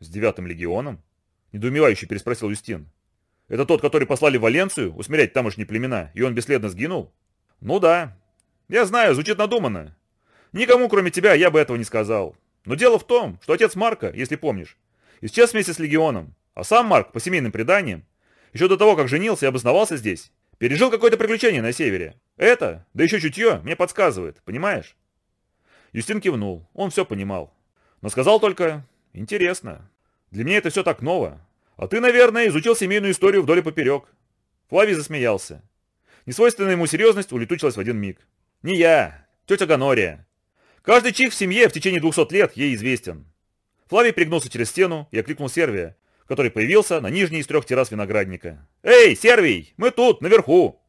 «С девятым легионом?» — недоумевающе переспросил Юстин. «Это тот, который послали в Валенцию усмирять тамошние племена, и он бесследно сгинул?» «Ну да. Я знаю, звучит надуманно. Никому, кроме тебя, я бы этого не сказал. Но дело в том, что отец Марка, если помнишь, исчез вместе с легионом, а сам Марк, по семейным преданиям, еще до того, как женился и обосновался здесь, пережил какое-то приключение на севере. Это, да еще чутье, мне подсказывает, понимаешь?» Юстин кивнул, он все понимал. Но сказал только, «Интересно. Для меня это все так ново. А ты, наверное, изучил семейную историю вдоль и поперек». Флавий засмеялся. Несвойственная ему серьезность улетучилась в один миг. «Не я, тетя Ганория. Каждый чих в семье в течение двухсот лет ей известен». Флавий пригнулся через стену и окликнул Сервия, который появился на нижней из трех террас виноградника. «Эй, Сервий, мы тут, наверху!»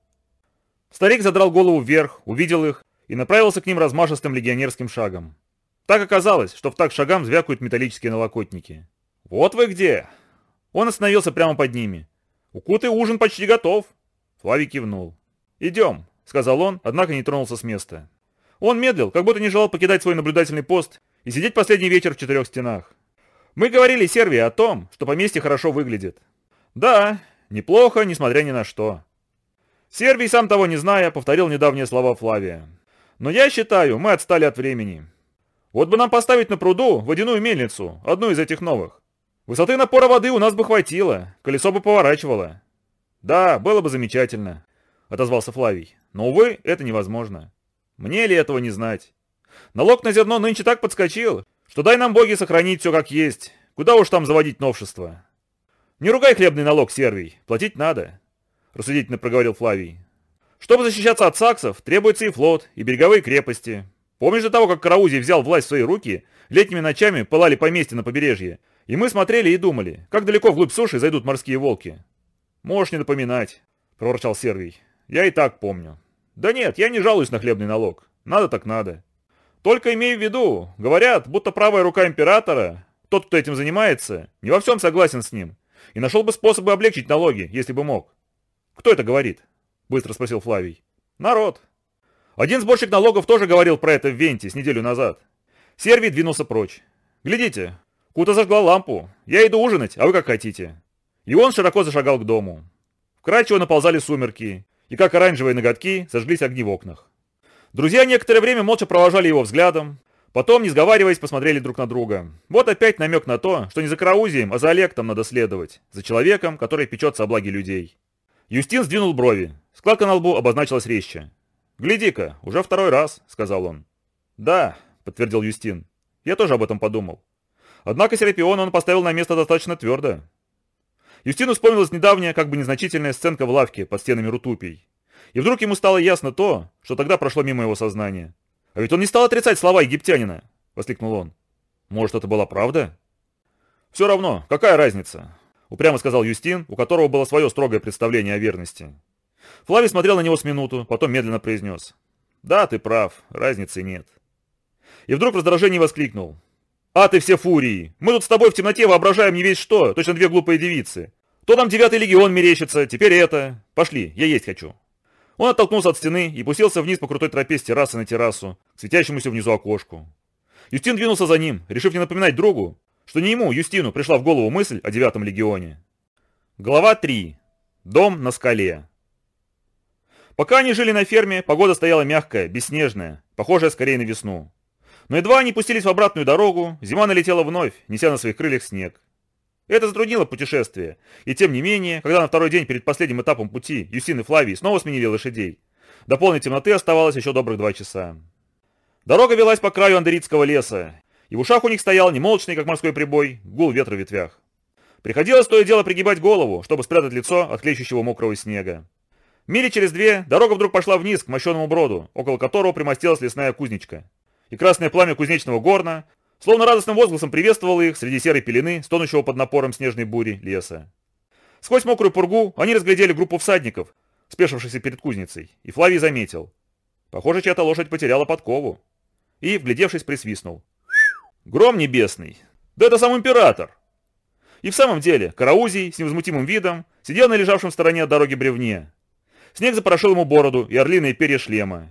Старик задрал голову вверх, увидел их и направился к ним размашистым легионерским шагом. Так оказалось, что в так шагам звякают металлические налокотники. «Вот вы где!» Он остановился прямо под ними. «Укутый ужин почти готов!» Флавий кивнул. «Идем», — сказал он, однако не тронулся с места. Он медлил, как будто не желал покидать свой наблюдательный пост и сидеть последний вечер в четырех стенах. Мы говорили Сервии о том, что поместье хорошо выглядит. Да, неплохо, несмотря ни на что. Сервий, сам того не зная, повторил недавние слова Флавия. Но я считаю, мы отстали от времени. Вот бы нам поставить на пруду водяную мельницу, одну из этих новых. Высоты напора воды у нас бы хватило, колесо бы поворачивало. Да, было бы замечательно отозвался Флавий. Но, увы, это невозможно. Мне ли этого не знать? Налог на зерно нынче так подскочил, что дай нам боги сохранить все как есть. Куда уж там заводить новшества? Не ругай хлебный налог, Сервий, платить надо, рассудительно проговорил Флавий. Чтобы защищаться от саксов, требуется и флот, и береговые крепости. Помнишь до того, как Караузий взял власть в свои руки, летними ночами пылали поместья на побережье, и мы смотрели и думали, как далеко вглубь суши зайдут морские волки. Можешь не напоминать, проворчал Сервий. Я и так помню. Да нет, я не жалуюсь на хлебный налог. Надо так надо. Только имею в виду, говорят, будто правая рука императора, тот, кто этим занимается, не во всем согласен с ним. И нашел бы способы облегчить налоги, если бы мог. Кто это говорит? Быстро спросил Флавий. Народ. Один сборщик налогов тоже говорил про это в Венте с неделю назад. Сервий двинулся прочь. Глядите, Кута зажгла лампу. Я иду ужинать, а вы как хотите. И он широко зашагал к дому. Вкрадчиво наползали сумерки, и как оранжевые ноготки зажглись огни в окнах. Друзья некоторое время молча провожали его взглядом, потом, не сговариваясь, посмотрели друг на друга. Вот опять намек на то, что не за караузием, а за Олегтом надо следовать, за человеком, который печется о благе людей. Юстин сдвинул брови, складка на лбу обозначилась резче. «Гляди-ка, уже второй раз», — сказал он. «Да», — подтвердил Юстин, — «я тоже об этом подумал. Однако Серапион он поставил на место достаточно твердо. Юстину вспомнилась недавняя, как бы незначительная сценка в лавке под стенами Рутупий. И вдруг ему стало ясно то, что тогда прошло мимо его сознания. «А ведь он не стал отрицать слова египтянина!» — воскликнул он. «Может, это была правда?» «Все равно, какая разница?» — упрямо сказал Юстин, у которого было свое строгое представление о верности. Флавий смотрел на него с минуту, потом медленно произнес. «Да, ты прав, разницы нет». И вдруг в раздражении воскликнул. «А ты все фурии! Мы тут с тобой в темноте воображаем не весь что, точно две глупые девицы. То нам девятый легион мерещится, теперь это. Пошли, я есть хочу». Он оттолкнулся от стены и пустился вниз по крутой тропе с террасы на террасу, к светящемуся внизу окошку. Юстин двинулся за ним, решив не напоминать другу, что не ему, Юстину, пришла в голову мысль о девятом легионе. Глава 3. Дом на скале. Пока они жили на ферме, погода стояла мягкая, бесснежная, похожая скорее на весну. Но едва они пустились в обратную дорогу, зима налетела вновь, неся на своих крыльях снег. Это затруднило путешествие, и тем не менее, когда на второй день перед последним этапом пути Юсин и Флавий снова сменили лошадей, до полной темноты оставалось еще добрых два часа. Дорога велась по краю андеритского леса, и в ушах у них стоял немолчный, как морской прибой, гул ветра в ветвях. Приходилось то и дело пригибать голову, чтобы спрятать лицо от хлещущего мокрого снега. Мили через две дорога вдруг пошла вниз к мощенному броду, около которого примостилась лесная кузнечка и красное пламя кузнечного горна Словно радостным возгласом приветствовал их среди серой пелены, стонущего под напором снежной бури леса. Сквозь мокрую пургу они разглядели группу всадников, спешившихся перед кузницей, и Флавий заметил. Похоже, чья-то лошадь потеряла подкову. И, вглядевшись, присвистнул. Гром небесный! Да это сам император! И в самом деле, Караузий с невозмутимым видом сидел на лежавшем стороне от дороги бревне. Снег запорошил ему бороду и орлиные перья шлема.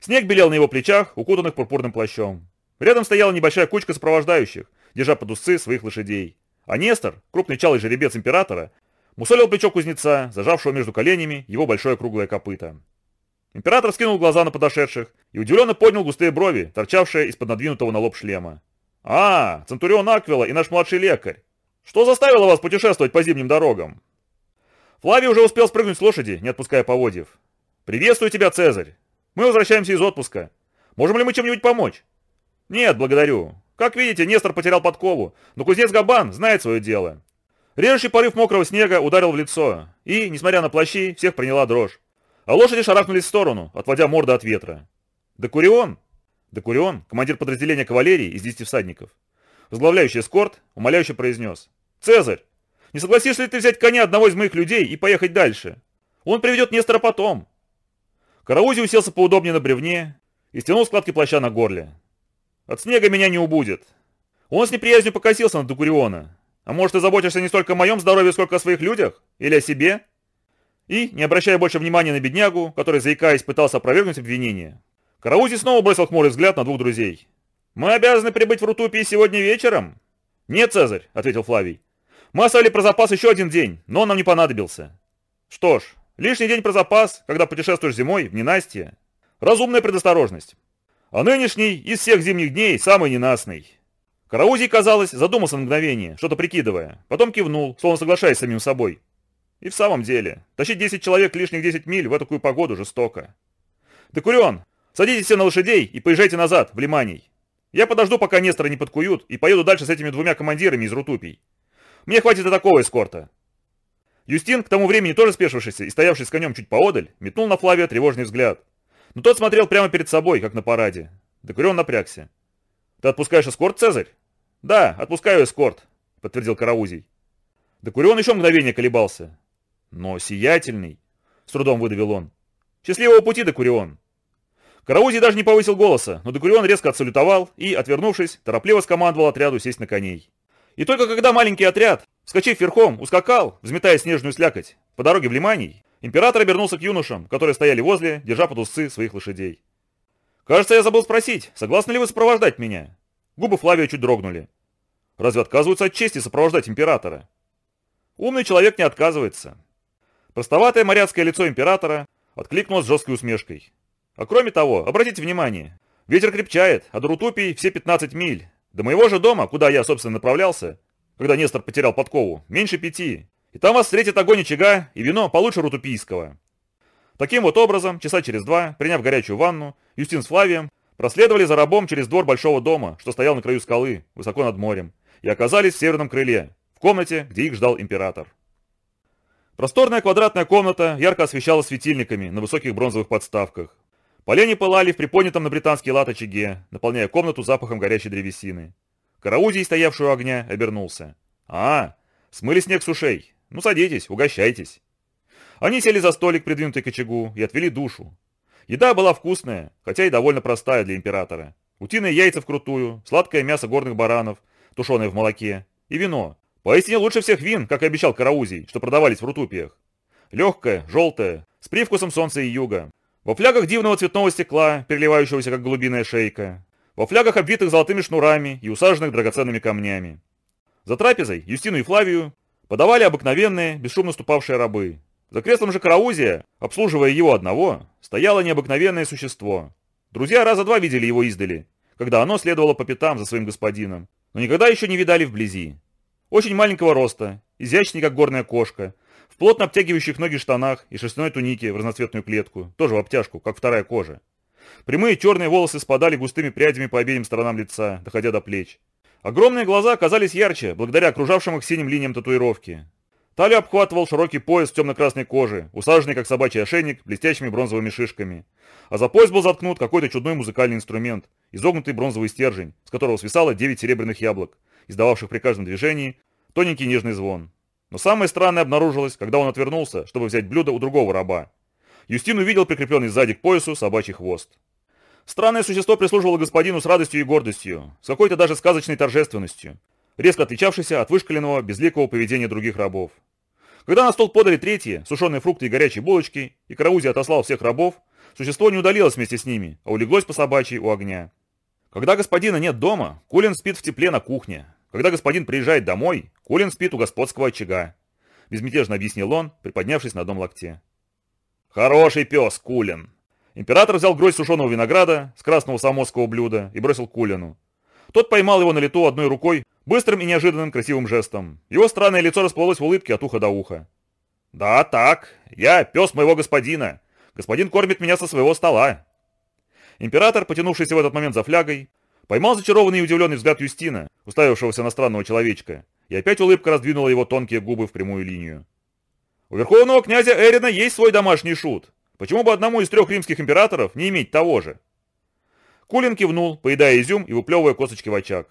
Снег белел на его плечах, укутанных пурпурным плащом. Рядом стояла небольшая кучка сопровождающих, держа под усы своих лошадей. А Нестор, крупный чалый жеребец императора, мусолил плечо кузнеца, зажавшего между коленями его большое круглое копыто. Император скинул глаза на подошедших и удивленно поднял густые брови, торчавшие из-под надвинутого на лоб шлема. «А, Центурион Аквила и наш младший лекарь! Что заставило вас путешествовать по зимним дорогам?» Флавий уже успел спрыгнуть с лошади, не отпуская поводьев. «Приветствую тебя, Цезарь! Мы возвращаемся из отпуска. Можем ли мы чем-нибудь помочь?» «Нет, благодарю. Как видите, Нестор потерял подкову, но кузнец Габан знает свое дело». Режущий порыв мокрого снега ударил в лицо, и, несмотря на плащи, всех приняла дрожь. А лошади шарахнулись в сторону, отводя морды от ветра. «Декурион!» Декурион, командир подразделения кавалерии из 10 всадников, возглавляющий эскорт, умоляюще произнес. «Цезарь, не согласишься ли ты взять коня одного из моих людей и поехать дальше? Он приведет Нестора потом». Караузи уселся поудобнее на бревне и стянул складки плаща на горле. От снега меня не убудет. Он с неприязнью покосился на Декуриона. А может, ты заботишься не столько о моем здоровье, сколько о своих людях? Или о себе? И, не обращая больше внимания на беднягу, который, заикаясь, пытался опровергнуть обвинение, Караузи снова бросил хмурый взгляд на двух друзей. «Мы обязаны прибыть в Рутупии сегодня вечером?» «Нет, Цезарь», — ответил Флавий. «Мы оставили про запас еще один день, но он нам не понадобился». «Что ж, лишний день про запас, когда путешествуешь зимой в ненастье. Разумная предосторожность. А нынешний из всех зимних дней самый ненастный. Караузий, казалось, задумался на мгновение, что-то прикидывая. Потом кивнул, словно соглашаясь с самим собой. И в самом деле, тащить 10 человек лишних 10 миль в такую погоду жестоко. Декурион, садитесь все на лошадей и поезжайте назад, в Лиманий. Я подожду, пока Нестора не подкуют, и поеду дальше с этими двумя командирами из Рутупий. Мне хватит и такого эскорта. Юстин, к тому времени тоже спешившийся и стоявший с конем чуть поодаль, метнул на Флавия тревожный взгляд, но тот смотрел прямо перед собой, как на параде. Декурион напрягся. «Ты отпускаешь эскорт, Цезарь?» «Да, отпускаю эскорт», — подтвердил Караузий. Декурион еще мгновение колебался. «Но сиятельный», — с трудом выдавил он. «Счастливого пути, Декурион!» Караузий даже не повысил голоса, но Декурион резко отсалютовал и, отвернувшись, торопливо скомандовал отряду сесть на коней. И только когда маленький отряд, вскочив верхом, ускакал, взметая снежную слякоть, по дороге в Лиманий, Император обернулся к юношам, которые стояли возле, держа под усы своих лошадей. «Кажется, я забыл спросить, согласны ли вы сопровождать меня?» Губы Флавия чуть дрогнули. «Разве отказываются от чести сопровождать императора?» «Умный человек не отказывается». Простоватое моряцкое лицо императора откликнулось жесткой усмешкой. «А кроме того, обратите внимание, ветер крепчает, а до Рутупий все 15 миль. До моего же дома, куда я, собственно, направлялся, когда Нестор потерял подкову, меньше пяти. И там вас встретит огонь очага и вино получше рутупийского. Таким вот образом, часа через два, приняв горячую ванну, Юстин с Флавием проследовали за рабом через двор большого дома, что стоял на краю скалы, высоко над морем, и оказались в северном крыле, в комнате, где их ждал император. Просторная квадратная комната ярко освещалась светильниками на высоких бронзовых подставках. Полени пылали в приподнятом на британский лад очаге, наполняя комнату запахом горячей древесины. Караузий, стоявший у огня, обернулся. «А, смыли снег с ушей. Ну садитесь, угощайтесь. Они сели за столик, придвинутый к очагу, и отвели душу. Еда была вкусная, хотя и довольно простая для императора. Утиные яйца вкрутую, сладкое мясо горных баранов, тушеное в молоке, и вино. Поистине лучше всех вин, как и обещал Караузий, что продавались в рутупиях. Легкое, желтое, с привкусом солнца и юга. Во флягах дивного цветного стекла, переливающегося как голубиная шейка. Во флягах, обвитых золотыми шнурами и усаженных драгоценными камнями. За трапезой Юстину и Флавию подавали обыкновенные, бесшумно ступавшие рабы. За креслом же Караузия, обслуживая его одного, стояло необыкновенное существо. Друзья раза два видели его издали, когда оно следовало по пятам за своим господином, но никогда еще не видали вблизи. Очень маленького роста, изящный, как горная кошка, в плотно обтягивающих ноги штанах и шерстяной тунике в разноцветную клетку, тоже в обтяжку, как вторая кожа. Прямые черные волосы спадали густыми прядями по обеим сторонам лица, доходя до плеч. Огромные глаза казались ярче, благодаря окружавшим их синим линиям татуировки. Талию обхватывал широкий пояс темно-красной кожи, усаженный как собачий ошейник блестящими бронзовыми шишками. А за пояс был заткнут какой-то чудной музыкальный инструмент, изогнутый бронзовый стержень, с которого свисало девять серебряных яблок, издававших при каждом движении тоненький нежный звон. Но самое странное обнаружилось, когда он отвернулся, чтобы взять блюдо у другого раба. Юстин увидел прикрепленный сзади к поясу собачий хвост. Странное существо прислуживало господину с радостью и гордостью, с какой-то даже сказочной торжественностью, резко отличавшейся от вышкаленного, безликого поведения других рабов. Когда на стол подали третьи, сушеные фрукты и горячие булочки, и Караузи отослал всех рабов, существо не удалилось вместе с ними, а улеглось по собачьей у огня. Когда господина нет дома, Кулин спит в тепле на кухне. Когда господин приезжает домой, Кулин спит у господского очага. Безмятежно объяснил он, приподнявшись на одном локте. Хороший пес, Кулин. Император взял гроздь сушеного винограда с красного самосского блюда и бросил Кулину. Тот поймал его на лету одной рукой, быстрым и неожиданным красивым жестом. Его странное лицо расплылось в улыбке от уха до уха. «Да, так. Я пес моего господина. Господин кормит меня со своего стола». Император, потянувшийся в этот момент за флягой, поймал зачарованный и удивленный взгляд Юстина, уставившегося на странного человечка, и опять улыбка раздвинула его тонкие губы в прямую линию. «У верховного князя Эрина есть свой домашний шут. Почему бы одному из трех римских императоров не иметь того же?» Кулин кивнул, поедая изюм и выплевывая косточки в очаг.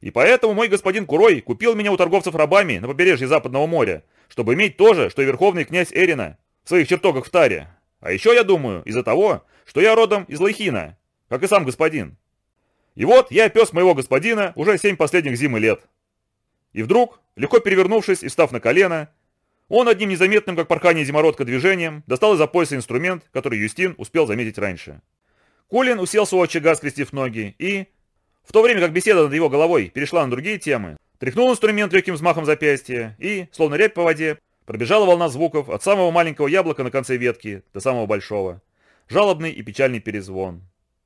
«И поэтому мой господин Курой купил меня у торговцев рабами на побережье Западного моря, чтобы иметь то же, что и верховный князь Эрина в своих чертогах в Таре. А еще, я думаю, из-за того, что я родом из Лайхина, как и сам господин. И вот я пес моего господина уже семь последних зим и лет». И вдруг, легко перевернувшись и став на колено, он одним незаметным, как порхание зимородка, движением достал из-за пояса инструмент, который Юстин успел заметить раньше. Колин уселся у очага, скрестив ноги, и, в то время как беседа над его головой перешла на другие темы, тряхнул инструмент легким взмахом запястья и, словно рябь по воде, пробежала волна звуков от самого маленького яблока на конце ветки до самого большого. Жалобный и печальный перезвон.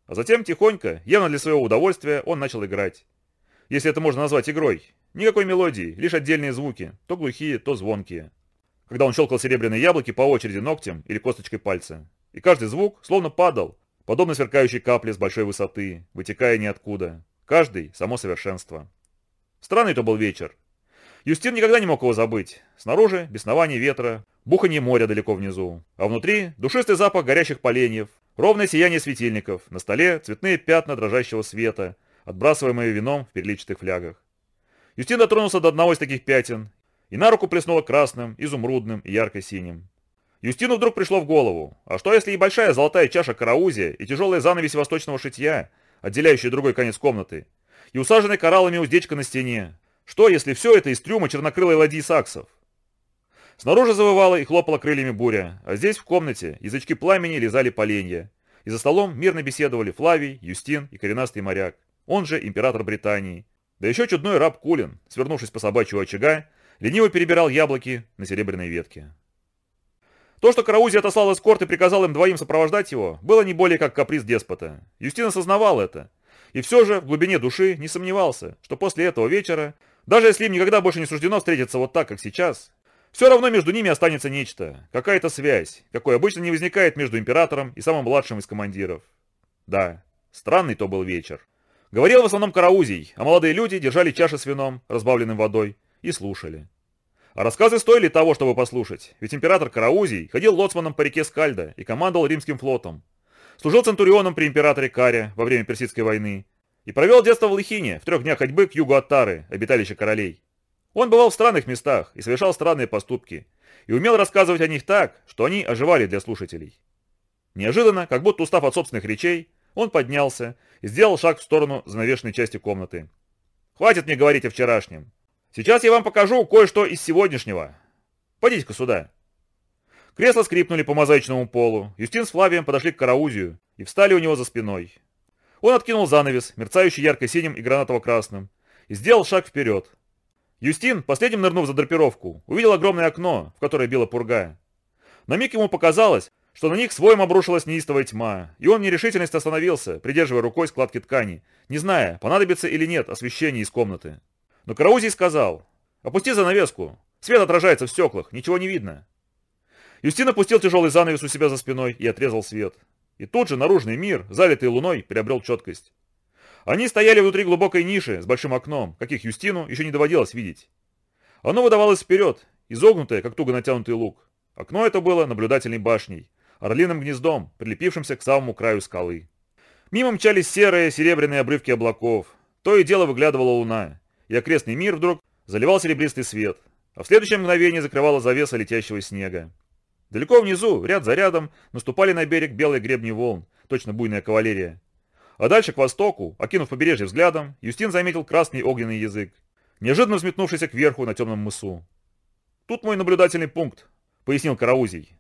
А затем тихонько, явно для своего удовольствия, он начал играть. Если это можно назвать игрой. Никакой мелодии, лишь отдельные звуки, то глухие, то звонкие. Когда он щелкал серебряные яблоки по очереди ногтем или косточкой пальца. И каждый звук словно падал, подобно сверкающей капле с большой высоты, вытекая ниоткуда. Каждый – само совершенство. Странный то был вечер. Юстин никогда не мог его забыть. Снаружи – беснование ветра, буханье моря далеко внизу. А внутри – душистый запах горящих поленьев, ровное сияние светильников, на столе – цветные пятна дрожащего света, отбрасываемые вином в переливчатых флягах. Юстин дотронулся до одного из таких пятен, и на руку плеснуло красным, изумрудным и ярко-синим. Юстину вдруг пришло в голову, а что если и большая золотая чаша караузия, и тяжелая занавесь восточного шитья, отделяющая другой конец комнаты, и усаженная кораллами уздечка на стене? Что, если все это из трюма чернокрылой ладьи саксов? Снаружи завывала и хлопала крыльями буря, а здесь, в комнате, язычки пламени лизали поленья, и за столом мирно беседовали Флавий, Юстин и коренастый моряк, он же император Британии, да еще чудной раб Кулин, свернувшись по собачью очага, лениво перебирал яблоки на серебряной ветке. То, что Караузи отослал эскорт и приказал им двоим сопровождать его, было не более как каприз деспота. Юстин осознавал это. И все же в глубине души не сомневался, что после этого вечера, даже если им никогда больше не суждено встретиться вот так, как сейчас, все равно между ними останется нечто, какая-то связь, какой обычно не возникает между императором и самым младшим из командиров. Да, странный то был вечер. Говорил в основном Караузий, а молодые люди держали чаши с вином, разбавленным водой, и слушали. А рассказы стоили того, чтобы послушать, ведь император Караузий ходил лоцманом по реке Скальда и командовал римским флотом. Служил центурионом при императоре Каре во время Персидской войны и провел детство в Лыхине, в трех днях ходьбы к югу от Тары, обиталище королей. Он бывал в странных местах и совершал странные поступки, и умел рассказывать о них так, что они оживали для слушателей. Неожиданно, как будто устав от собственных речей, он поднялся и сделал шаг в сторону занавешенной части комнаты. «Хватит мне говорить о вчерашнем. Сейчас я вам покажу кое-что из сегодняшнего. Пойдите-ка сюда». Кресла скрипнули по мозаичному полу. Юстин с Флавием подошли к Караузию и встали у него за спиной. Он откинул занавес, мерцающий ярко-синим и гранатово-красным, и сделал шаг вперед. Юстин, последним нырнув за драпировку, увидел огромное окно, в которое била пурга. На миг ему показалось, что на них своим обрушилась неистовая тьма, и он в нерешительности остановился, придерживая рукой складки ткани, не зная, понадобится или нет освещение из комнаты. Но Караузий сказал, «Опусти занавеску, свет отражается в стеклах, ничего не видно». Юстин опустил тяжелый занавес у себя за спиной и отрезал свет. И тут же наружный мир, залитый луной, приобрел четкость. Они стояли внутри глубокой ниши с большим окном, каких Юстину еще не доводилось видеть. Оно выдавалось вперед, изогнутое, как туго натянутый лук. Окно это было наблюдательной башней, орлиным гнездом, прилепившимся к самому краю скалы. Мимо мчались серые, серебряные обрывки облаков. То и дело выглядывала луна, и окрестный мир вдруг заливал серебристый свет, а в следующее мгновение закрывала завеса летящего снега. Далеко внизу, ряд за рядом, наступали на берег белые гребни волн, точно буйная кавалерия. А дальше к востоку, окинув побережье взглядом, Юстин заметил красный огненный язык, неожиданно взметнувшийся кверху на темном мысу. «Тут мой наблюдательный пункт», — пояснил Караузий.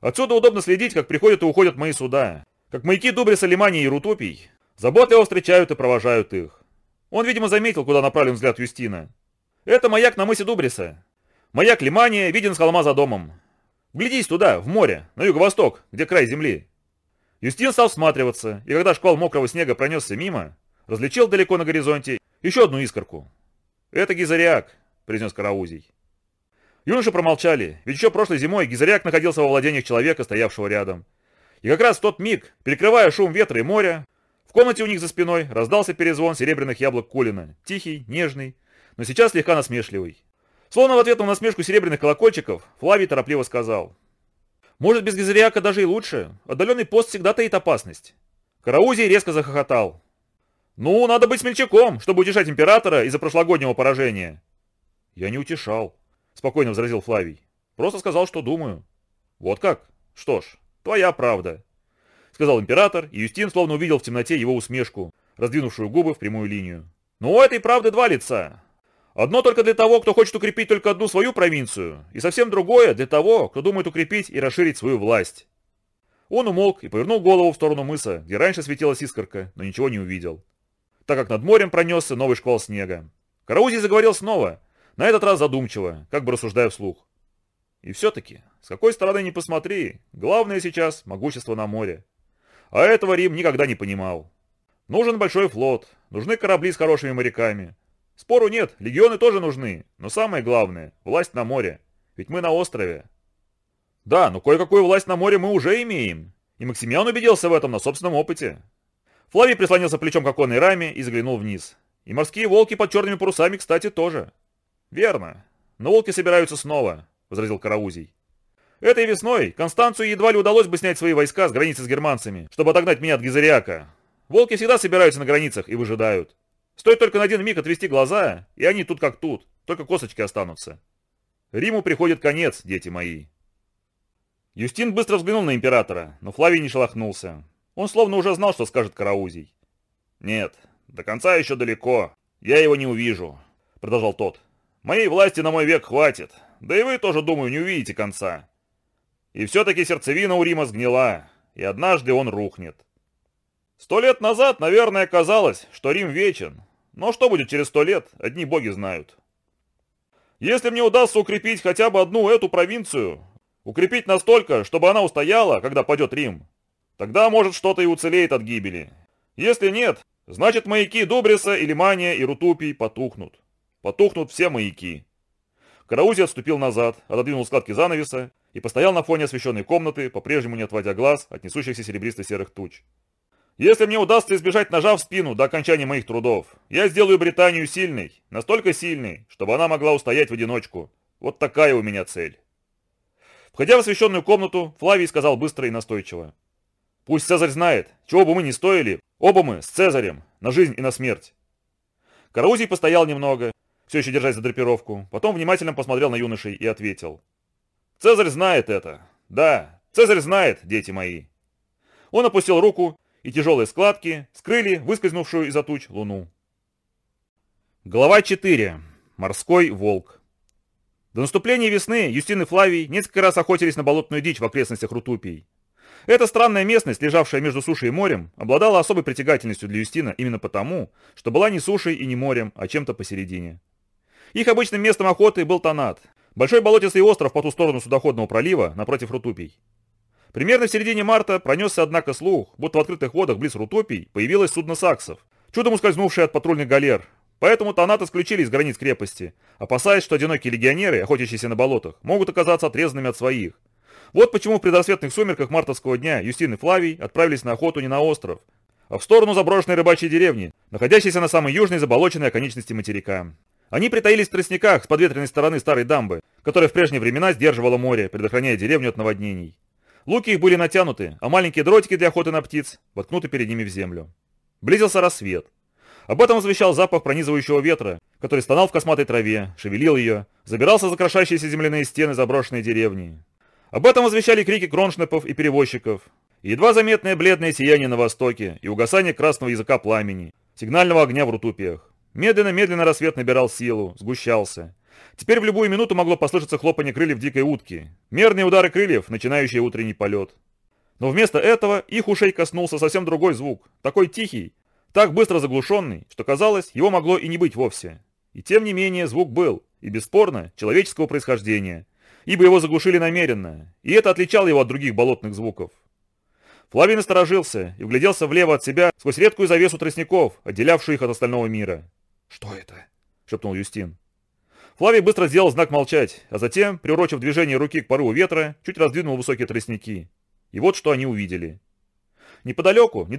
«Отсюда удобно следить, как приходят и уходят мои суда, как маяки Дубриса, Лимании и Рутопий заботливо встречают и провожают их. Он, видимо, заметил, куда направлен взгляд Юстина. Это маяк на мысе Дубриса. Маяк Лимания виден с холма за домом. Глядись туда, в море, на юго-восток, где край земли. Юстин стал всматриваться, и когда шквал мокрого снега пронесся мимо, различил далеко на горизонте еще одну искорку. «Это Гизариак», — произнес Караузий. Юноши промолчали, ведь еще прошлой зимой Гизариак находился во владениях человека, стоявшего рядом. И как раз в тот миг, перекрывая шум ветра и моря, в комнате у них за спиной раздался перезвон серебряных яблок Колина, тихий, нежный, но сейчас слегка насмешливый. Словно в ответ на насмешку серебряных колокольчиков, Флавий торопливо сказал. «Может, без Гизариака даже и лучше. Отдаленный пост всегда таит опасность». Караузий резко захохотал. «Ну, надо быть смельчаком, чтобы утешать императора из-за прошлогоднего поражения». «Я не утешал», — спокойно возразил Флавий. «Просто сказал, что думаю». «Вот как? Что ж, твоя правда», — сказал император, и Юстин словно увидел в темноте его усмешку, раздвинувшую губы в прямую линию. «Ну, у этой правды два лица. Одно только для того, кто хочет укрепить только одну свою провинцию, и совсем другое для того, кто думает укрепить и расширить свою власть. Он умолк и повернул голову в сторону мыса, где раньше светилась искорка, но ничего не увидел. Так как над морем пронесся новый шквал снега. Караузий заговорил снова, на этот раз задумчиво, как бы рассуждая вслух. И все-таки, с какой стороны ни посмотри, главное сейчас могущество на море. А этого Рим никогда не понимал. Нужен большой флот, нужны корабли с хорошими моряками, Спору нет, легионы тоже нужны, но самое главное – власть на море. Ведь мы на острове. Да, но кое-какую власть на море мы уже имеем. И Максимиан убедился в этом на собственном опыте. Флавий прислонился плечом к оконной раме и заглянул вниз. И морские волки под черными парусами, кстати, тоже. Верно. Но волки собираются снова, возразил Караузий. Этой весной Констанцию едва ли удалось бы снять свои войска с границы с германцами, чтобы отогнать меня от Гизариака. Волки всегда собираются на границах и выжидают. Стоит только на один миг отвести глаза, и они тут как тут, только косточки останутся. Риму приходит конец, дети мои. Юстин быстро взглянул на императора, но Флавий не шелохнулся. Он словно уже знал, что скажет Караузий. «Нет, до конца еще далеко. Я его не увижу», — продолжал тот. «Моей власти на мой век хватит. Да и вы тоже, думаю, не увидите конца. И все-таки сердцевина у Рима сгнила, и однажды он рухнет. Сто лет назад, наверное, казалось, что Рим вечен, но что будет через сто лет, одни боги знают. Если мне удастся укрепить хотя бы одну эту провинцию, укрепить настолько, чтобы она устояла, когда падет Рим, тогда, может, что-то и уцелеет от гибели. Если нет, значит маяки Дубриса, Илимания и Рутупий потухнут. Потухнут все маяки. Караузи отступил назад, отодвинул складки занавеса и постоял на фоне освещенной комнаты, по-прежнему не отводя глаз от несущихся серебристо-серых туч. Если мне удастся избежать ножа в спину до окончания моих трудов, я сделаю Британию сильной, настолько сильной, чтобы она могла устоять в одиночку. Вот такая у меня цель. Входя в освещенную комнату, Флавий сказал быстро и настойчиво. Пусть Цезарь знает, чего бы мы ни стоили, оба мы с Цезарем, на жизнь и на смерть. Караузий постоял немного, все еще держась за драпировку, потом внимательно посмотрел на юношей и ответил. Цезарь знает это. Да, Цезарь знает, дети мои. Он опустил руку и тяжелые складки скрыли выскользнувшую из-за туч луну. Глава 4. Морской волк. До наступления весны Юстин и Флавий несколько раз охотились на болотную дичь в окрестностях Рутупий. Эта странная местность, лежавшая между сушей и морем, обладала особой притягательностью для Юстина именно потому, что была не сушей и не морем, а чем-то посередине. Их обычным местом охоты был Тонат, большой болотистый остров по ту сторону судоходного пролива напротив Рутупий. Примерно в середине марта пронесся, однако, слух, будто в открытых водах близ Рутопий появилось судно саксов, чудом ускользнувшее от патрульных галер. Поэтому тонат исключили из границ крепости, опасаясь, что одинокие легионеры, охотящиеся на болотах, могут оказаться отрезанными от своих. Вот почему в предрассветных сумерках мартовского дня Юстин и Флавий отправились на охоту не на остров, а в сторону заброшенной рыбачьей деревни, находящейся на самой южной заболоченной оконечности материка. Они притаились в тростниках с подветренной стороны старой дамбы, которая в прежние времена сдерживала море, предохраняя деревню от наводнений. Луки их были натянуты, а маленькие дротики для охоты на птиц воткнуты перед ними в землю. Близился рассвет. Об этом возвещал запах пронизывающего ветра, который стонал в косматой траве, шевелил ее, забирался за крошащиеся земляные стены заброшенной деревни. Об этом возвещали крики кроншнепов и перевозчиков, едва заметное бледное сияние на востоке и угасание красного языка пламени, сигнального огня в рутупиях. Медленно-медленно рассвет набирал силу, сгущался. Теперь в любую минуту могло послышаться хлопанье крыльев дикой утки, мерные удары крыльев, начинающие утренний полет. Но вместо этого их ушей коснулся совсем другой звук, такой тихий, так быстро заглушенный, что казалось, его могло и не быть вовсе. И тем не менее звук был, и бесспорно, человеческого происхождения, ибо его заглушили намеренно, и это отличало его от других болотных звуков. Флавий насторожился и вгляделся влево от себя сквозь редкую завесу тростников, отделявшую их от остального мира. «Что это?» — шепнул Юстин. Флавий быстро сделал знак молчать, а затем, приурочив движение руки к порыву ветра, чуть раздвинул высокие тростники. И вот что они увидели. Неподалеку, не